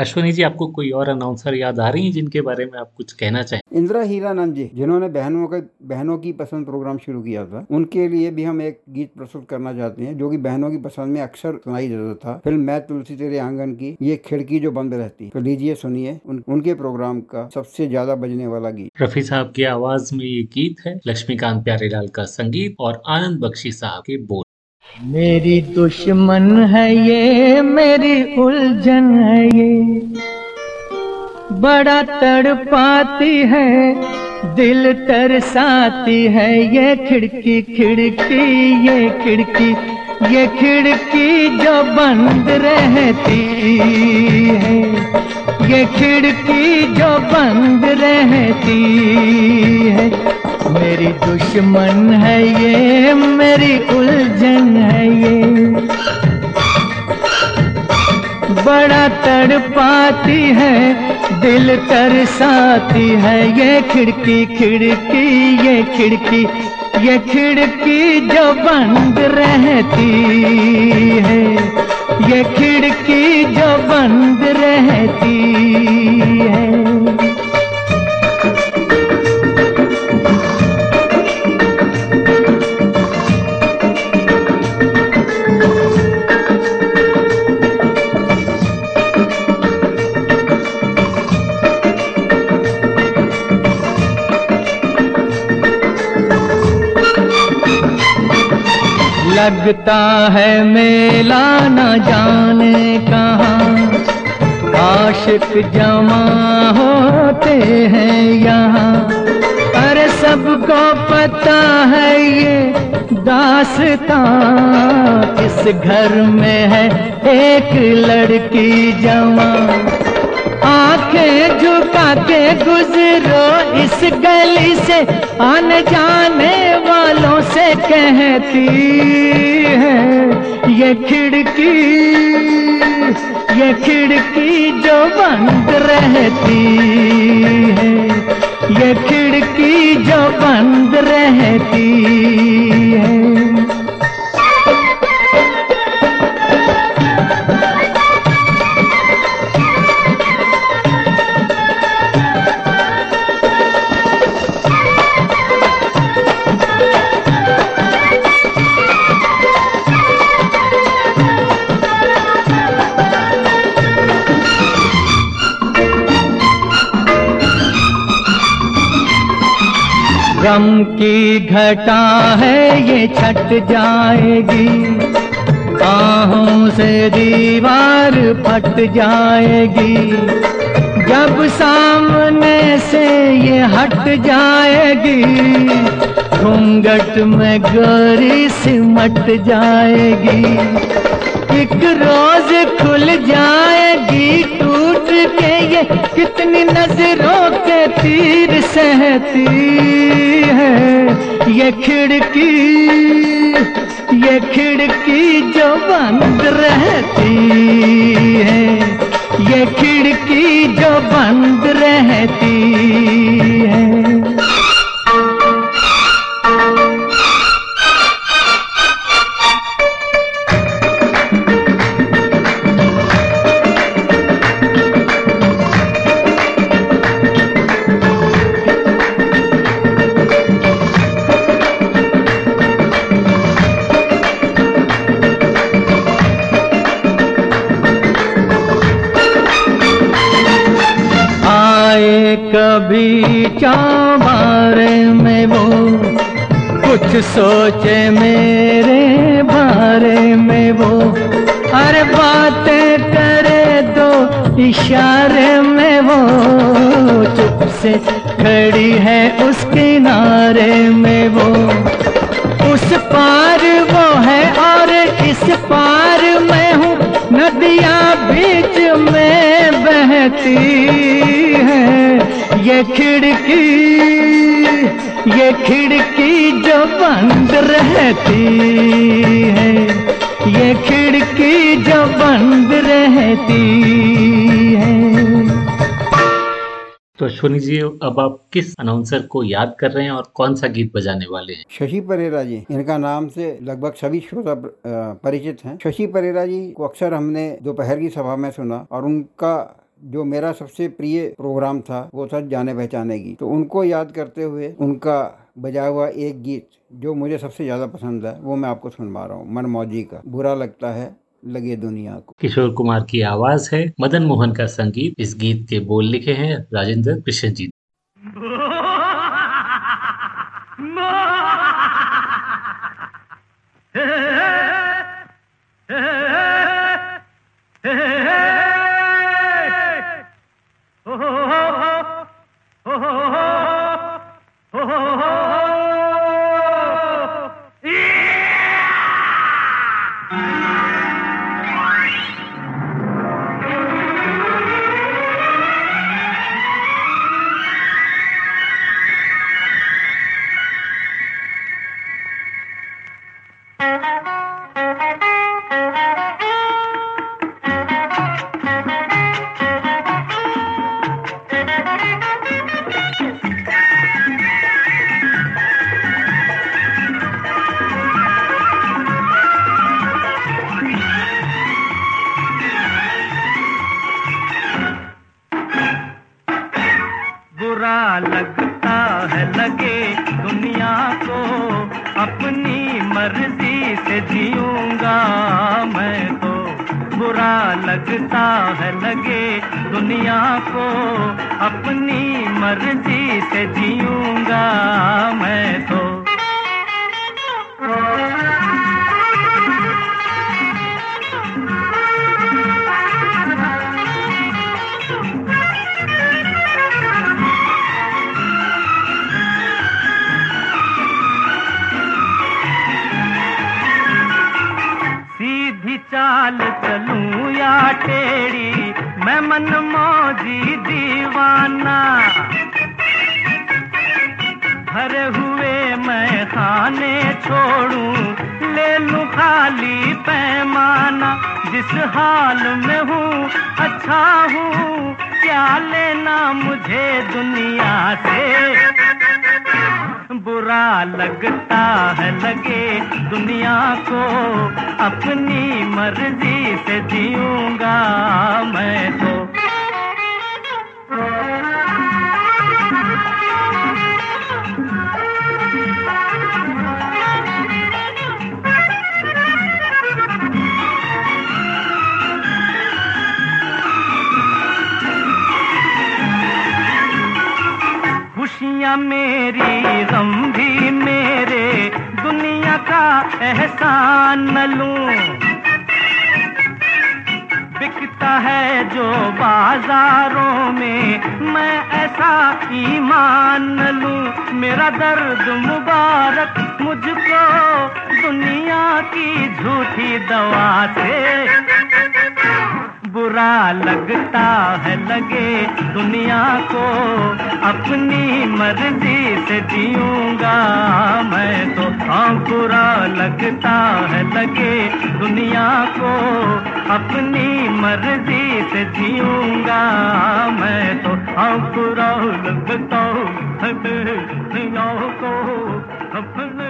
अश्वनी जी आपको कोई और अनाउंसर याद आ रही हैं जिनके बारे में आप कुछ कहना चाहें? इंदिरा हीरानंद जी जिन्होंने बहनों का बहनों की पसंद प्रोग्राम शुरू किया था उनके लिए भी हम एक गीत प्रस्तुत करना चाहते हैं जो कि बहनों की पसंद में अक्सर सुनाई जाता था। फ़िल्म मैं तुलसी तेरे आँगन की ये खिड़की जो बंद रहती तो लीजिए सुनिए उन, उनके प्रोग्राम का सबसे ज़्यादा बजने वाला गीत। रफी साहब की आवाज़ में ये गीत है लक्ष्मीकांत प्यारेलाल का संगीत और आनंद बख्शी साहब के बोल। मेरी दुश्मन है ये, मेरी उलझन है ये। बड़ा तड़पाती है, दिल तरसाती है ये खिड़की खिड़की, ये खिड़की ये खिड़की जो बंद रहती है। ये खिड़की जो बंद रहती है। मेरी दुश्मन है ये, मेरी उलझन है ये। बड़ा तड़पाती है, दिल तरसाती है। ये खिड़की खिड़की, ये खिड़की ये खिड़की जो बंद रहती है। ये खिड़की जो बंद रहती है। लगता है मेला न जाने कहाँ। आशिक जमा होते हैं यहाँ। पर सबको पता है ये दासता इस घर में है एक लड़की जमा। आँखें झुका के गुजरो इस गली से, आने जाने वालों से कहती है, ये खिड़की ये खिड़की जो बंद रहती है, ये खिड़की जो बंद रहती गम की घटा है, ये छट जाएगी। आहों से दीवार फट जाएगी। जब सामने से ये हट जाएगी, घूंघट में गोरी सिमट जाएगी। एक रोज खुल जाएगी टूट के ये। कितनी नज़रों के तीर सहती है। ये खिड़की ये खिड़की जो बंद रहती है। ये खिड़की जो बंद रहती कभी चाबारे में वो कुछ सोचे मेरे बारे में वो। हर बातें करे दो इशारे में वो। चुप से खड़ी है उस किनारे में वो। उस पार वो है और इस पार मैं हूँ। नदियाँ बीच में बहती है। ये खिड़की ये खिड़की जो बंद रहती है। ये खिड़की जो बंद रहती है। तो अश्वनी जी अब आप किस अनाउंसर को याद कर रहे हैं और कौन सा गीत बजाने वाले हैं? शशि परेरा जी इनका नाम से लगभग सभी श्रोता परिचित हैं। शशि परेरा जी को अक्सर हमने दोपहर की सभा में सुना और उनका जो मेरा सबसे प्रिय प्रोग्राम था वो था जाने पहचाने की तो उनको याद करते हुए उनका बजा हुआ एक गीत जो मुझे सबसे ज़्यादा पसंद है वो मैं आपको सुनवा रहा हूँ मनमौजी का। बुरा लगता है लगे दुनिया को। किशोर कुमार की आवाज़ है मदन मोहन का संगीत। इस गीत के बोल लिखे हैं राजेंद्र कृष्ण जी। बुरा झूठी दवा से। बुरा लगता है लगे दुनिया को। अपनी मर्ज़ी से जीऊँगा मैं तो। हाँ बुरा लगता है लगे दुनिया को। अपनी मर्ज़ी से जीऊँगा मैं तो। हाँ बुरा लगता है दुनिया को। अपनी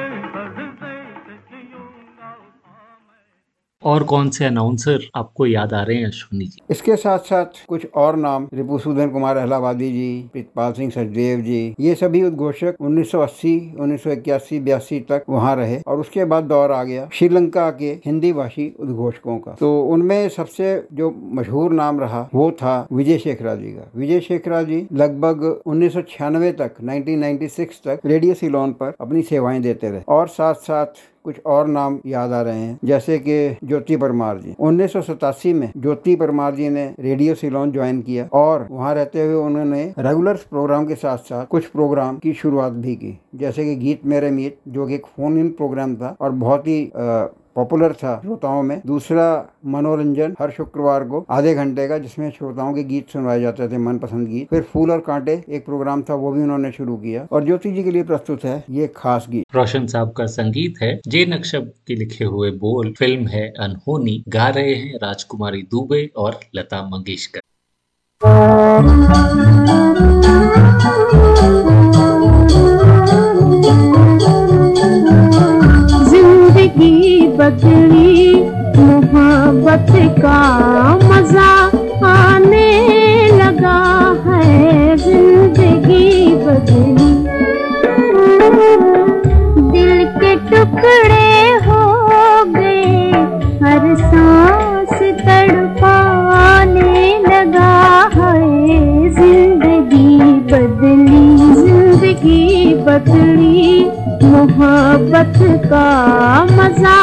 और कौन से अनाउंसर आपको याद आ रहे हैं, अश्विनी जी? इसके साथ साथ कुछ और नाम रिपुसूदन कुमार अहलावादी जी, प्रीतपाल सिंह सचदेव जी, ये सभी उद्घोषक 1980 1981 बयासी तक वहाँ रहे और उसके बाद दौर आ गया श्रीलंका के हिंदी भाषी उद्घोषकों का। तो उनमें सबसे जो मशहूर नाम रहा वो था विजय शेखरा जी का। विजय शेखरा जी लगभग उन्नीस सौ छियानवे तक 1996 तक रेडियो सिलोन पर अपनी सेवाएँ देते रहे और साथ साथ कुछ और नाम याद आ रहे हैं जैसे कि ज्योति परमार जी। उन्नीस सौ सतासी में ज्योति परमार जी ने रेडियो सिलोन ज्वाइन किया और वहाँ रहते हुए उन्होंने रेगुलर प्रोग्राम के साथ साथ कुछ प्रोग्राम की शुरुआत भी की जैसे कि गीत मेरे मीत जो कि एक फ़ोन इन प्रोग्राम था और बहुत ही अ, पॉपुलर था श्रोताओं में। दूसरा मनोरंजन हर शुक्रवार को आधे घंटे का जिसमें श्रोताओं के गीत सुनवाए जाते थे मनपसंद गीत। फिर फूल और कांटे एक प्रोग्राम था वो भी उन्होंने शुरू किया। और ज्योति जी के लिए प्रस्तुत है ये खास गीत। रोशन साहब का संगीत है जे नक्शब के लिखे हुए बोल। फ़िल्म है अनहोनी गा रहे हैं राजकुमारी दुबे और लता मंगेशकर। बदली मोहब्बत का मज़ा आने लगा है ज़िंदगी बदली। दिल के टुकड़े हो गए, हर सांस तड़पाने लगा है ज़िंदगी बदली। ज़िंदगी बदली मोहब्बत का मज़ा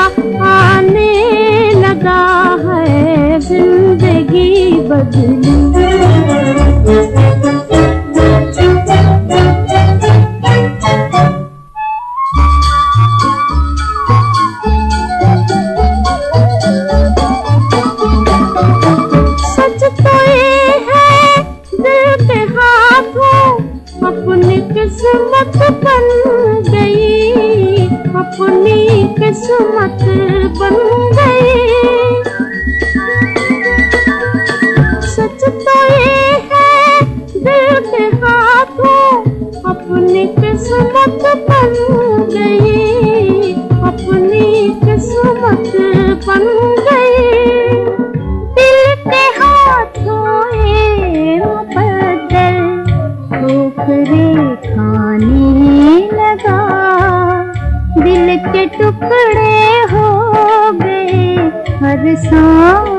आने लगा है ज़िंदगी बदली। अपनी किस्मत बन गई, अपनी किस्मत बन गई। सच तो ये है, दिल के हाथों अपनी किस्मत बन गई, अपनी किस्मत हर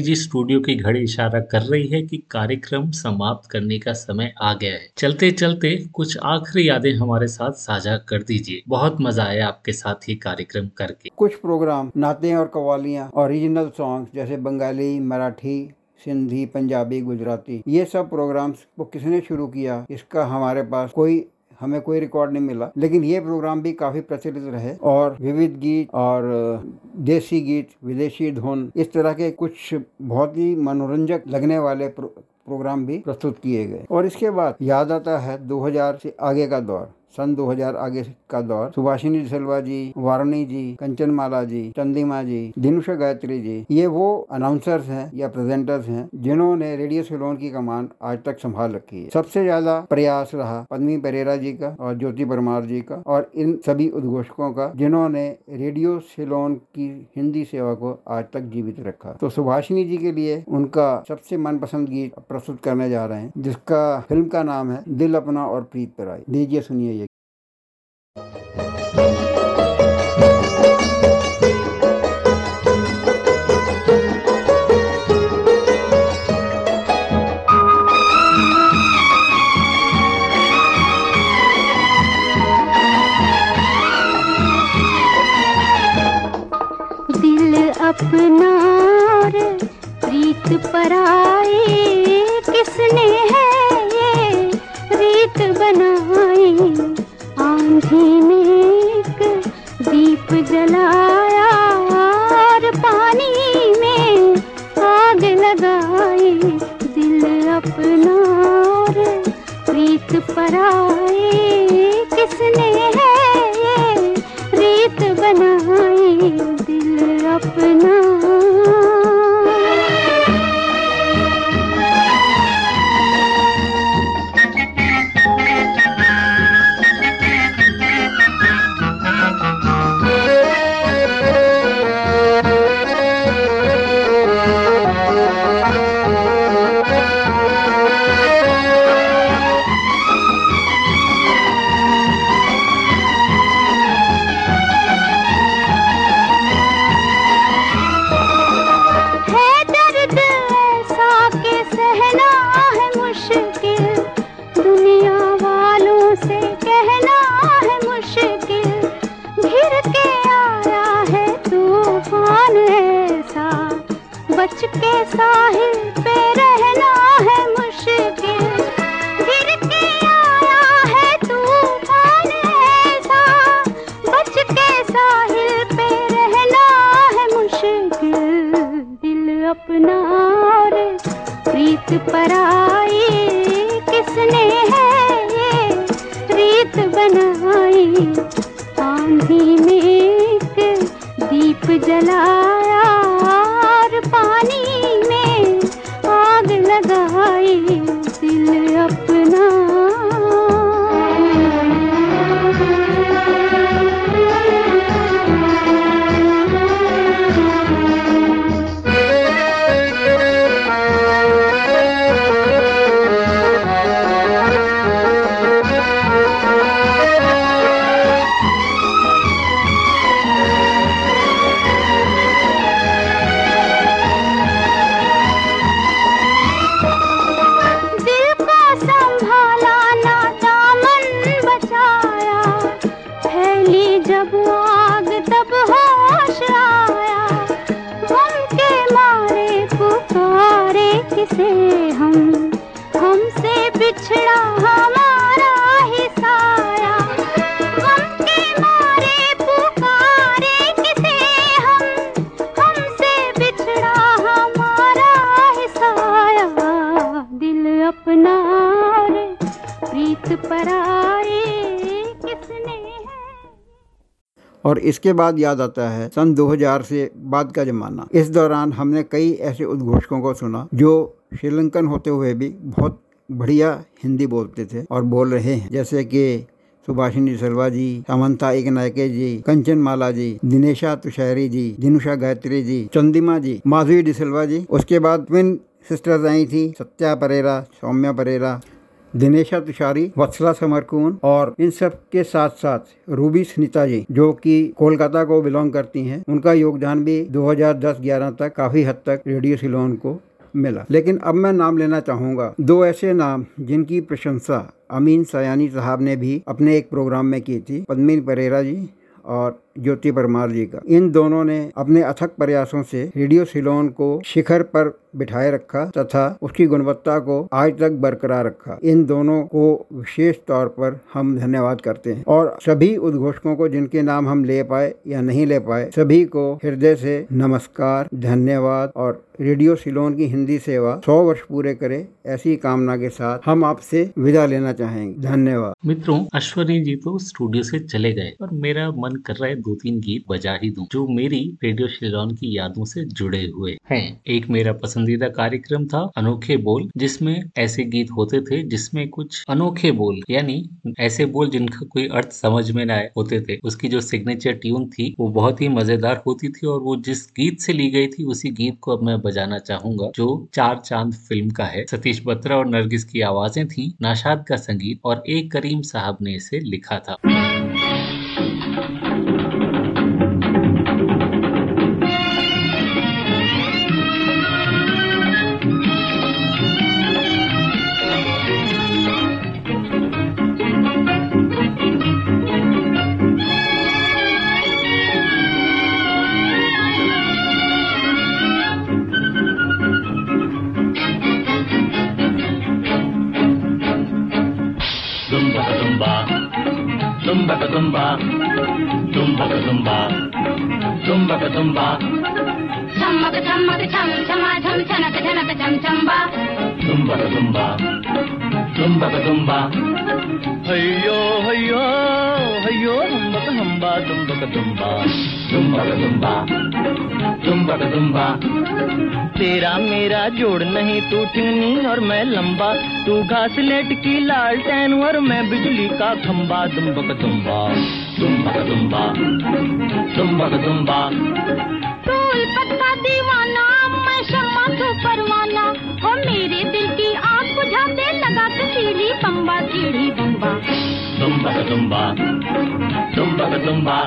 जी स्टूडियो की घड़ी इशारा कर रही है कि कार्यक्रम समाप्त करने का समय आ गया है। चलते चलते कुछ आखिरी यादें हमारे साथ साझा कर दीजिए। बहुत मज़ा आया आपके साथ ये कार्यक्रम करके। कुछ प्रोग्राम, नाते और कवालियाँ ओरिजिनल सॉन्ग जैसे बंगाली, मराठी, सिंधी, पंजाबी, गुजराती, ये सब प्रोग्राम्स को किसने शुरू किया? इसका हमारे पास कोई हमें कोई रिकॉर्ड नहीं मिला। लेकिन ये प्रोग्राम भी काफ़ी प्रचलित रहे और विविध गीत और देसी गीत विदेशी धुन इस तरह के कुछ बहुत ही मनोरंजक लगने वाले प्रो, प्रोग्राम भी प्रस्तुत किए गए। और इसके बाद याद आता है 2000 से आगे का दौर। सन 2000 आगे का दौर। सुभाषिनी सिल्वा जी, वारणी जी, कंचन माला जी, चंदिमा जी दिनुषा गायत्री जी, ये वो अनाउंसर्स हैं या प्रेजेंटर्स हैं जिन्होंने रेडियो सिलोन की कमान आज तक संभाल रखी है। सबसे ज़्यादा प्रयास रहा पद्मी परेरा जी का और ज्योति परमार जी का और इन सभी उद्घोषकों का जिन्होंने रेडियो सिलोन की हिंदी सेवा को आज तक जीवित रखा। तो सुभाषिनी जी के लिए उनका सबसे मनपसंद गीत प्रस्तुत करने जा रहे हैं, जिसका फ़िल्म का नाम है दिल अपना और प्रीत पराई। दीजिए सुनिए अपना और प्रीत पराई किसने है ये रीत बनाई? आंधी में एक दीप जलाया और पानी में आग लगाई। दिल अपना और प्रीत पराई किसने है ये रीत बनाई? अपना प्रीत पराई किसने है ये रीत बनाई? आंधी में एक दीप जलाया इसके बाद याद आता है सन 2000 से बाद का जमाना। इस दौरान हमने कई ऐसे उद्घोषकों को सुना जो श्रीलंकन होते हुए भी बहुत बढ़िया हिंदी बोलते थे और बोल रहे हैं। जैसे कि सुभाषिनी सलवा जी, समंता एक नायके जी, कंचन माला जी, दिनेशा तुषारी जी, दिनुषा गायत्री जी, चंदिमा जी माधुरी डिसलवा जी। उसके बाद ट्विन सिस्टर्स आई थी, सत्या परेरा, सौम्या परेरा दिनेशा तुषारी वत्सला समरकून और इन सब के साथ साथ रूबी सुनीता जी, जो कि कोलकाता को बिलोंग करती हैं, उनका योगदान भी 2010-11 तक काफ़ी हद तक रेडियो सिलोन को मिला। लेकिन अब मैं नाम लेना चाहूँगा। दो ऐसे नाम जिनकी प्रशंसा अमीन सयानी साहब ने भी अपने एक प्रोग्राम में की थी, पद्मिनी परेरा जी और ज्योति परमार जी का। इन दोनों ने अपने अथक प्रयासों से रेडियो सिलोन को शिखर पर बिठाए रखा तथा उसकी गुणवत्ता को आज तक बरकरार रखा। इन दोनों को विशेष तौर पर हम धन्यवाद करते हैं और सभी उद्घोषकों को जिनके नाम हम ले पाए या नहीं ले पाए, सभी को हृदय से नमस्कार, धन्यवाद और रेडियो सिलोन की हिंदी सेवा सौ वर्ष पूरे करे ऐसी कामना के साथ हम आपसे विदा लेना चाहेंगे। धन्यवाद। मित्रों, अश्वनी जी तो स्टूडियो से चले गए और मेरा मन कर रहा है दो तीन गीत बजा ही दूँ, जो मेरी रेडियो शिलोन की यादों से जुड़े हुए हैं। एक मेरा पसंदीदा कार्यक्रम था, अनोखे बोल, जिसमें ऐसे गीत होते थे, जिसमें कुछ अनोखे बोल, यानी ऐसे बोल जिनका कोई अर्थ समझ में न आए, होते थे। उसकी जो सिग्नेचर ट्यून थी, वो बहुत ही मज़ेदार होती थी और वो जिस गीत से ली गई थी, उसी गीत को अब मैं बजाना चाहूँगा, जो चार चाँद फ़िल्म का है। सतीश बत्रा और नरगिस की आवाज़ें थी नाशाद का संगीत और एक करीम साहब ने इसे लिखा था। झुम्बा हयो हयो हयो तेरा मेरा जोड़ नहीं तू टिंगनी और मैं लंबा। तू घास लेट की लालटेन और मैं बिजली का खंबा। दुम्बक दुम्बा फूल पत्ता दीवाना मैं शम्मा तू परवाना। हो मेरे दिल की आग बुझा दे लगा के सीढ़ी बम्बा सीढ़ी बम्बा। दुम्बक दुम्बा दुम्बक दुम्बा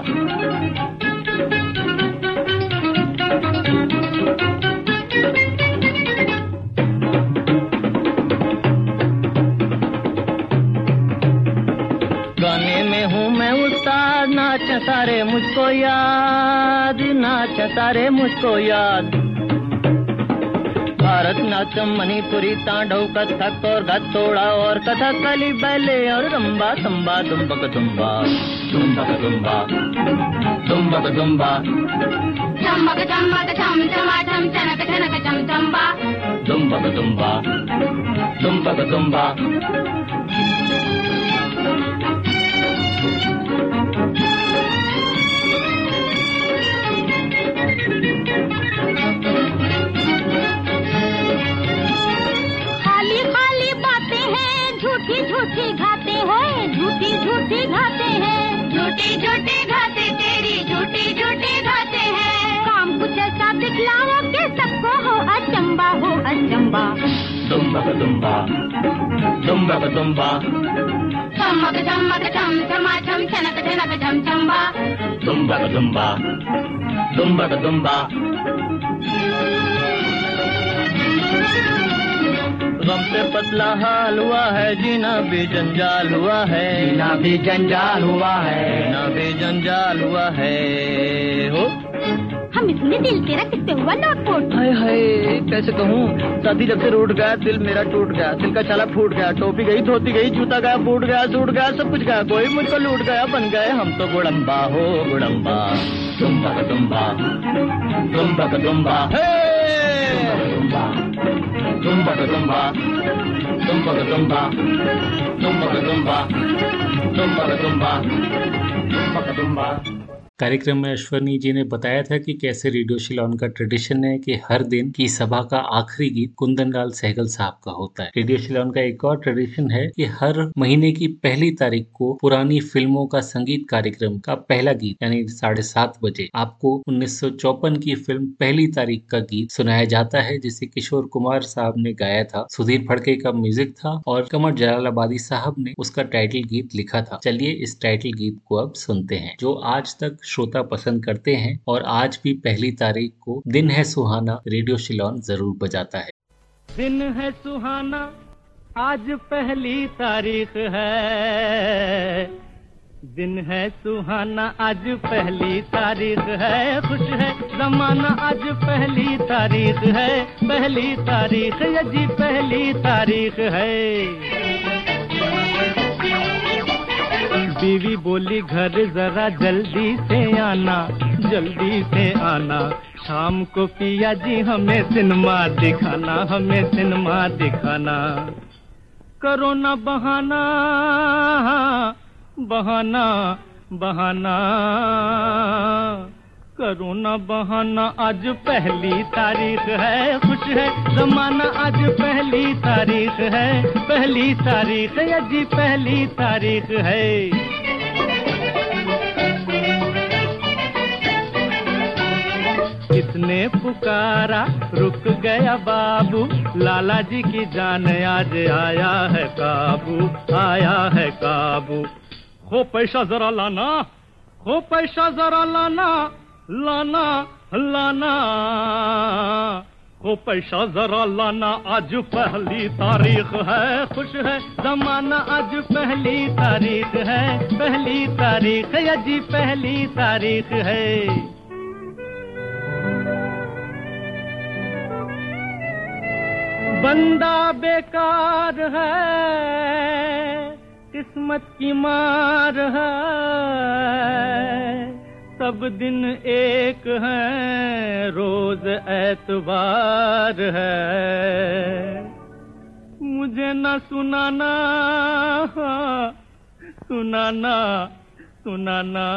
गाने में हूँ मैं उस्ताद नाच सारे मुझको याद नाच सारे मुझको याद। भारत नाट्यम मणिपुरी तांडव कथक और गत्तोड़ा और कथकली बैले और रंबा तंबा दुम्बक दुम्बा दुम्बक दुम्बा दुम्बक दुम्बा। चम्मक चम्मक चम चमा चम चनक चनक चम चम्बा दुम्बक दुम्बा दुम्बक दुम्बा। झूठी झूठी घाते हैं झूठी झूठी घाते हैं। झूठी झूठी घाते तेरी झूठी झूठी घाते हैं। काम कुछ ऐसा दिखलाओ कि सबको हो अचंबा हो अचंबा। दुम्बक दुम्बा दुम्बक दुम्बा चमक चमक चम चमा चम चनक चनक चम चम्बा दुम्बक दुम्बा दुम्बक दुम्बा गम से पतला हाल हुआ है जीना भी जंजाल हुआ है। जीना भी जंजाल हुआ है। जीना भी जंजाल हुआ है। हो? हम इसमें दिल तेरा किससे हुआ नोटपोट हाय हाय कैसे कहूँ? शादी जब से रूठ गया दिल मेरा टूट गया। दिल का चाला फूट गया टोपी गई धोती गई जूता गया बूट गया सूट गया सब कुछ गया। कोई मुझको लूट गया बन गए हम तो गुड़म्बा हो गुड़म्बा दुम्बा का दुम्बा। दुम्बा का दुम्बा हे! Dumba ka कार्यक्रम में अश्वनी जी ने बताया था कि कैसे रेडियो शिलोन का ट्रेडिशन है कि हर दिन की सभा का आखिरी गीत कुंदन लाल सहगल साहब का होता है। रेडियो शिलोन का एक और ट्रेडिशन है कि हर महीने की पहली तारीख को पुरानी फ़िल्मों का संगीत कार्यक्रम का पहला गीत, यानी साढ़े सात बजे, आपको उन्नीस की फ़िल्म पहली तारीख का गीत सुनाया जाता है, जिसे किशोर कुमार साहब ने गाया था, सुधीर फड़के का म्यूज़िक था और कमर जलालाबादी साहब ने उसका टाइटल गीत लिखा था। चलिए इस टाइटल गीत को अब सुनते हैं, जो आज तक श्रोता पसंद करते हैं और आज भी पहली तारीख को दिन है सुहाना रेडियो शिलोन ज़रूर बजाता है। दिन है सुहाना, आज पहली तारीख है। दिन है सुहाना, आज पहली तारीख है। खुश है, जमाना आज पहली तारीख है। पहली तारीख ये जी पहली तारीख है। बीवी बोली, घर जरा जल्दी से आना, जल्दी से आना। शाम को पिया जी, हमें सिनेमा दिखाना, हमें सिनेमा दिखाना। करो ना बहाना बहाना बहाना। करो ना बहाना, आज पहली तारीख है, खुश है, जमाना आज पहली तारीख है, पहली तारीख है जी पहली तारीख है। किसने पुकारा? रुक गया बाबू। लाला जी की जान आज आया है काबू। आया है काबू। हो पैसा जरा लाना। हो पैसा जरा लाना। लाना लाना। हो पैसा जरा लाना। आज पहली तारीख है। खुश है? जमाना आज पहली तारीख है। पहली तारीख है जी पहली तारीख है। बंदा बेकार है, किस्मत की मार है। सब दिन एक है, रोज ऐतबार है। मुझे न सुनाना सुनाना सुनाना।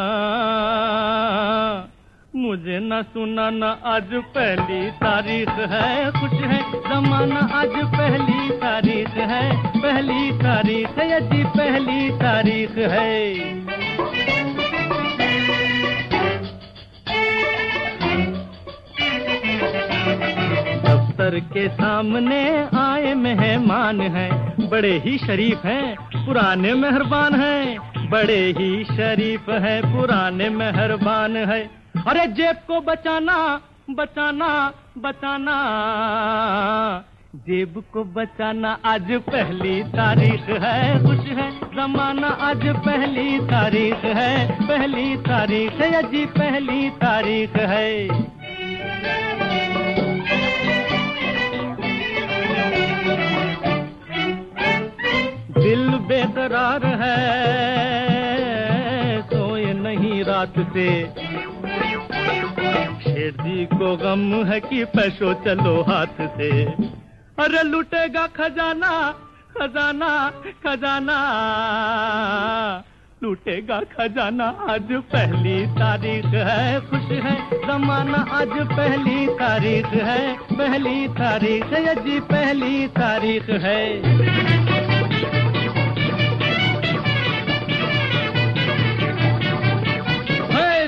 मुझे न सुनाना आज पहली तारीख है। खुश है, जमाना आज पहली तारीख है। पहली तारीख है जी पहली तारीख है। दफ्तर के सामने आए मेहमान हैं। बड़े ही शरीफ हैं, पुराने मेहरबान हैं। बड़े ही शरीफ हैं, पुराने मेहरबान है। अरे जेब को बचाना बचाना बचाना। जेब को बचाना आज पहली तारीख है, खुश है। जमाना आज पहली तारीख है, पहली तारीख है जी पहली तारीख है। दिल बेकरार है, सोए नहीं रात से। जी को गम है कि पैसो चलो हाथ से। अरे लुटेगा खजाना खजाना खजाना। लूटेगा खजाना, आज पहली तारीख है। खुश है, जमाना आज पहली तारीख है। पहली तारीख है जी पहली तारीख है।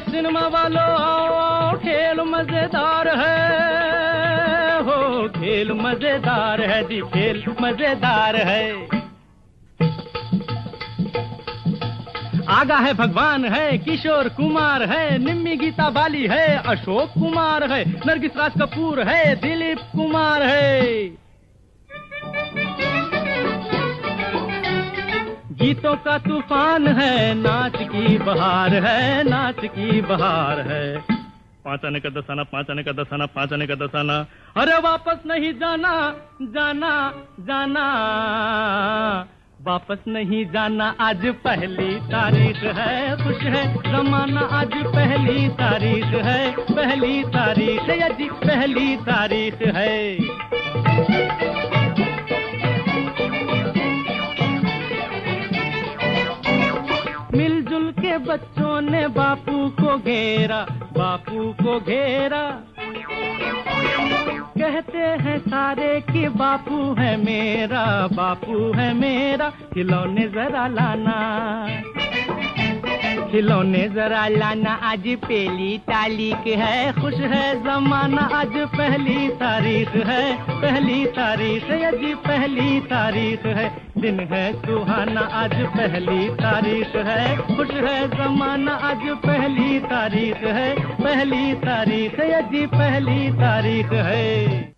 सिनेमा वालों आओ खेल मज़ेदार है। हो, खेल मज़ेदार है जी, खेल मज़ेदार है। आगा है भगवान है, किशोर कुमार है, निम्मी गीता बाली है, अशोक कुमार है, नरगिस राज कपूर है, दिलीप कुमार है। गीतों का तूफ़ान है, नाच की बहार है, नाच की बहार है। पाँच आने का दसाना, पाँच आने का दसाना, पाँच आने का दसाना। अरे वापस नहीं जाना जाना जाना। वापस नहीं जाना, आज पहली तारीख है। खुश है, जमाना आज पहली तारीख है। पहली तारीख जी पहली तारीख है। बच्चों ने बापू को घेरा, बापू को घेरा। कहते हैं सारे कि बापू है मेरा, बापू है मेरा, खिलौने जरा लाना। खिलौने जरा लाना आज पहली तारीख है। खुश है जमाना, आज पहली तारीख है। पहली तारीख आज पहली तारीख है। दिन है सुहाना, आज पहली तारीख है। खुश है जमाना, आज पहली तारीख है। पहली तारीख आज पहली तारीख है।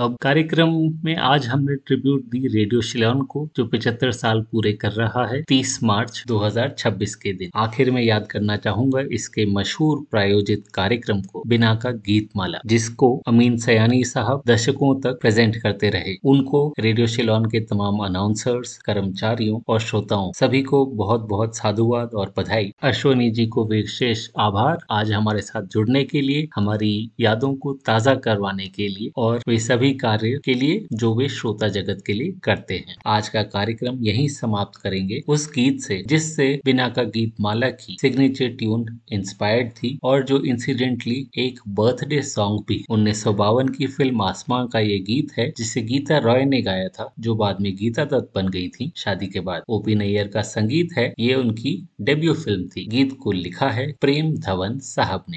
अब कार्यक्रम में आज हमने ट्रिब्यूट दी रेडियो शिलोन को, जो 75 साल पूरे कर रहा है 30 मार्च 2026 के दिन। आखिर में याद करना चाहूँगा इसके मशहूर प्रायोजित कार्यक्रम को, बिना का गीत माला जिसको अमीन सयानी साहब दशकों तक प्रेजेंट करते रहे। उनको रेडियो शिलोन के तमाम अनाउंसर्स, कर्मचारियों और श्रोताओं, सभी को बहुत बहुत साधुवाद और बधाई। अश्वनी जी को विशेष आभार। आज हमारे साथ जुड़ने के लिए, हमारी यादों को ताज़ा करवाने के लिए और वे सभी कार्य के लिए जो वे श्रोता जगत के लिए करते हैं। आज का कार्यक्रम यहीं समाप्त करेंगे। उस गीत से, जिससे बिना का गीत माला की सिग्नेचर ट्यून इंस्पायर्ड थी और जो इंसिडेंटली एक बर्थडे सॉन्ग भी, उन्नीस सौ बावन की फ़िल्म आसमां का ये गीत है, जिसे गीता रॉय ने गाया था, जो बाद में गीता दत्त बन गई थी शादी के बाद। ओपी नैयर का संगीत है, ये उनकी डेब्यू फ़िल्म थी। गीत को लिखा है प्रेम धवन साहब ने।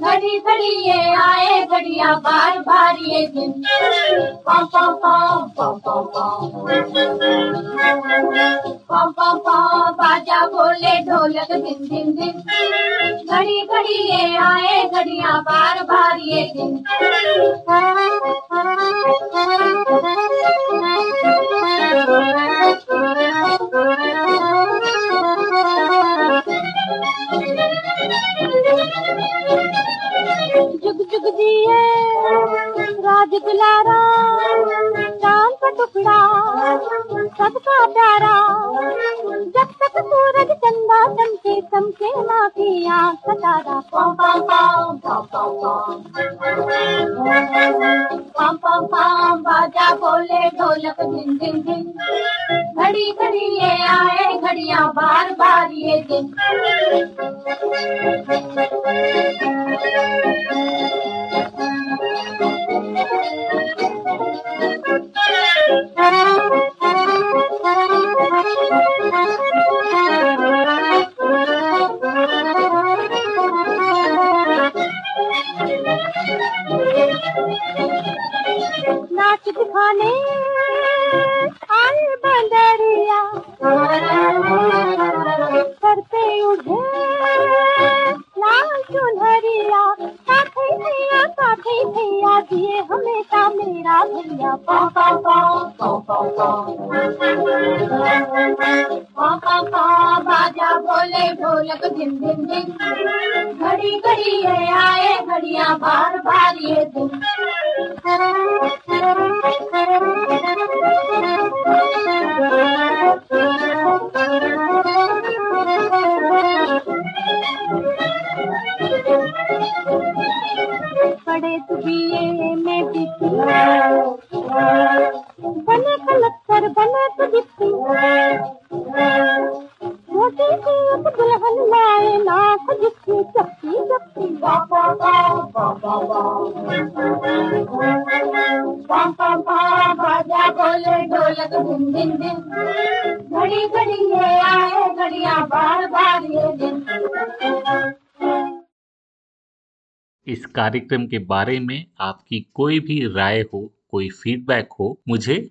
घड़ी घड़ी आए भेन पम पम पम बाजा बोले ढोलक दिन दिन दिन घड़ी घड़ी ये आए घड़िया बार बार ये दिन जुग जुग दिए राज दुलारा मुखड़ा सबका प्यारा जब तक सूरज चंदा चमके चमके माँ की आँख तारा पाओ पाओ पाओ पाओ पाओ बाजा बोले ढोलक दिन दिन दिन घड़ी घड़ी ये आए घड़िया बार बार ये दिन Thank you. नाच दिखाने आए बंदरिया पे उठे। चुनहरिया भैया साथे भैया दिए हमेशा मेरा भैया पापा पापा बाजा बोले ढोलक दिन दिन दिन घड़ी घड़ी ये आए घड़िया बार बार ये दिन Thank you. पढ़े तू बी ए बने कलक्टर बने तू डिप्टी दुल्हन लाए जिसकी घड़ी घड़ी ये आए घड़िया बार बार ये दिन इस कार्यक्रम के बारे में आपकी कोई भी राय हो, कोई फीडबैक हो, मुझे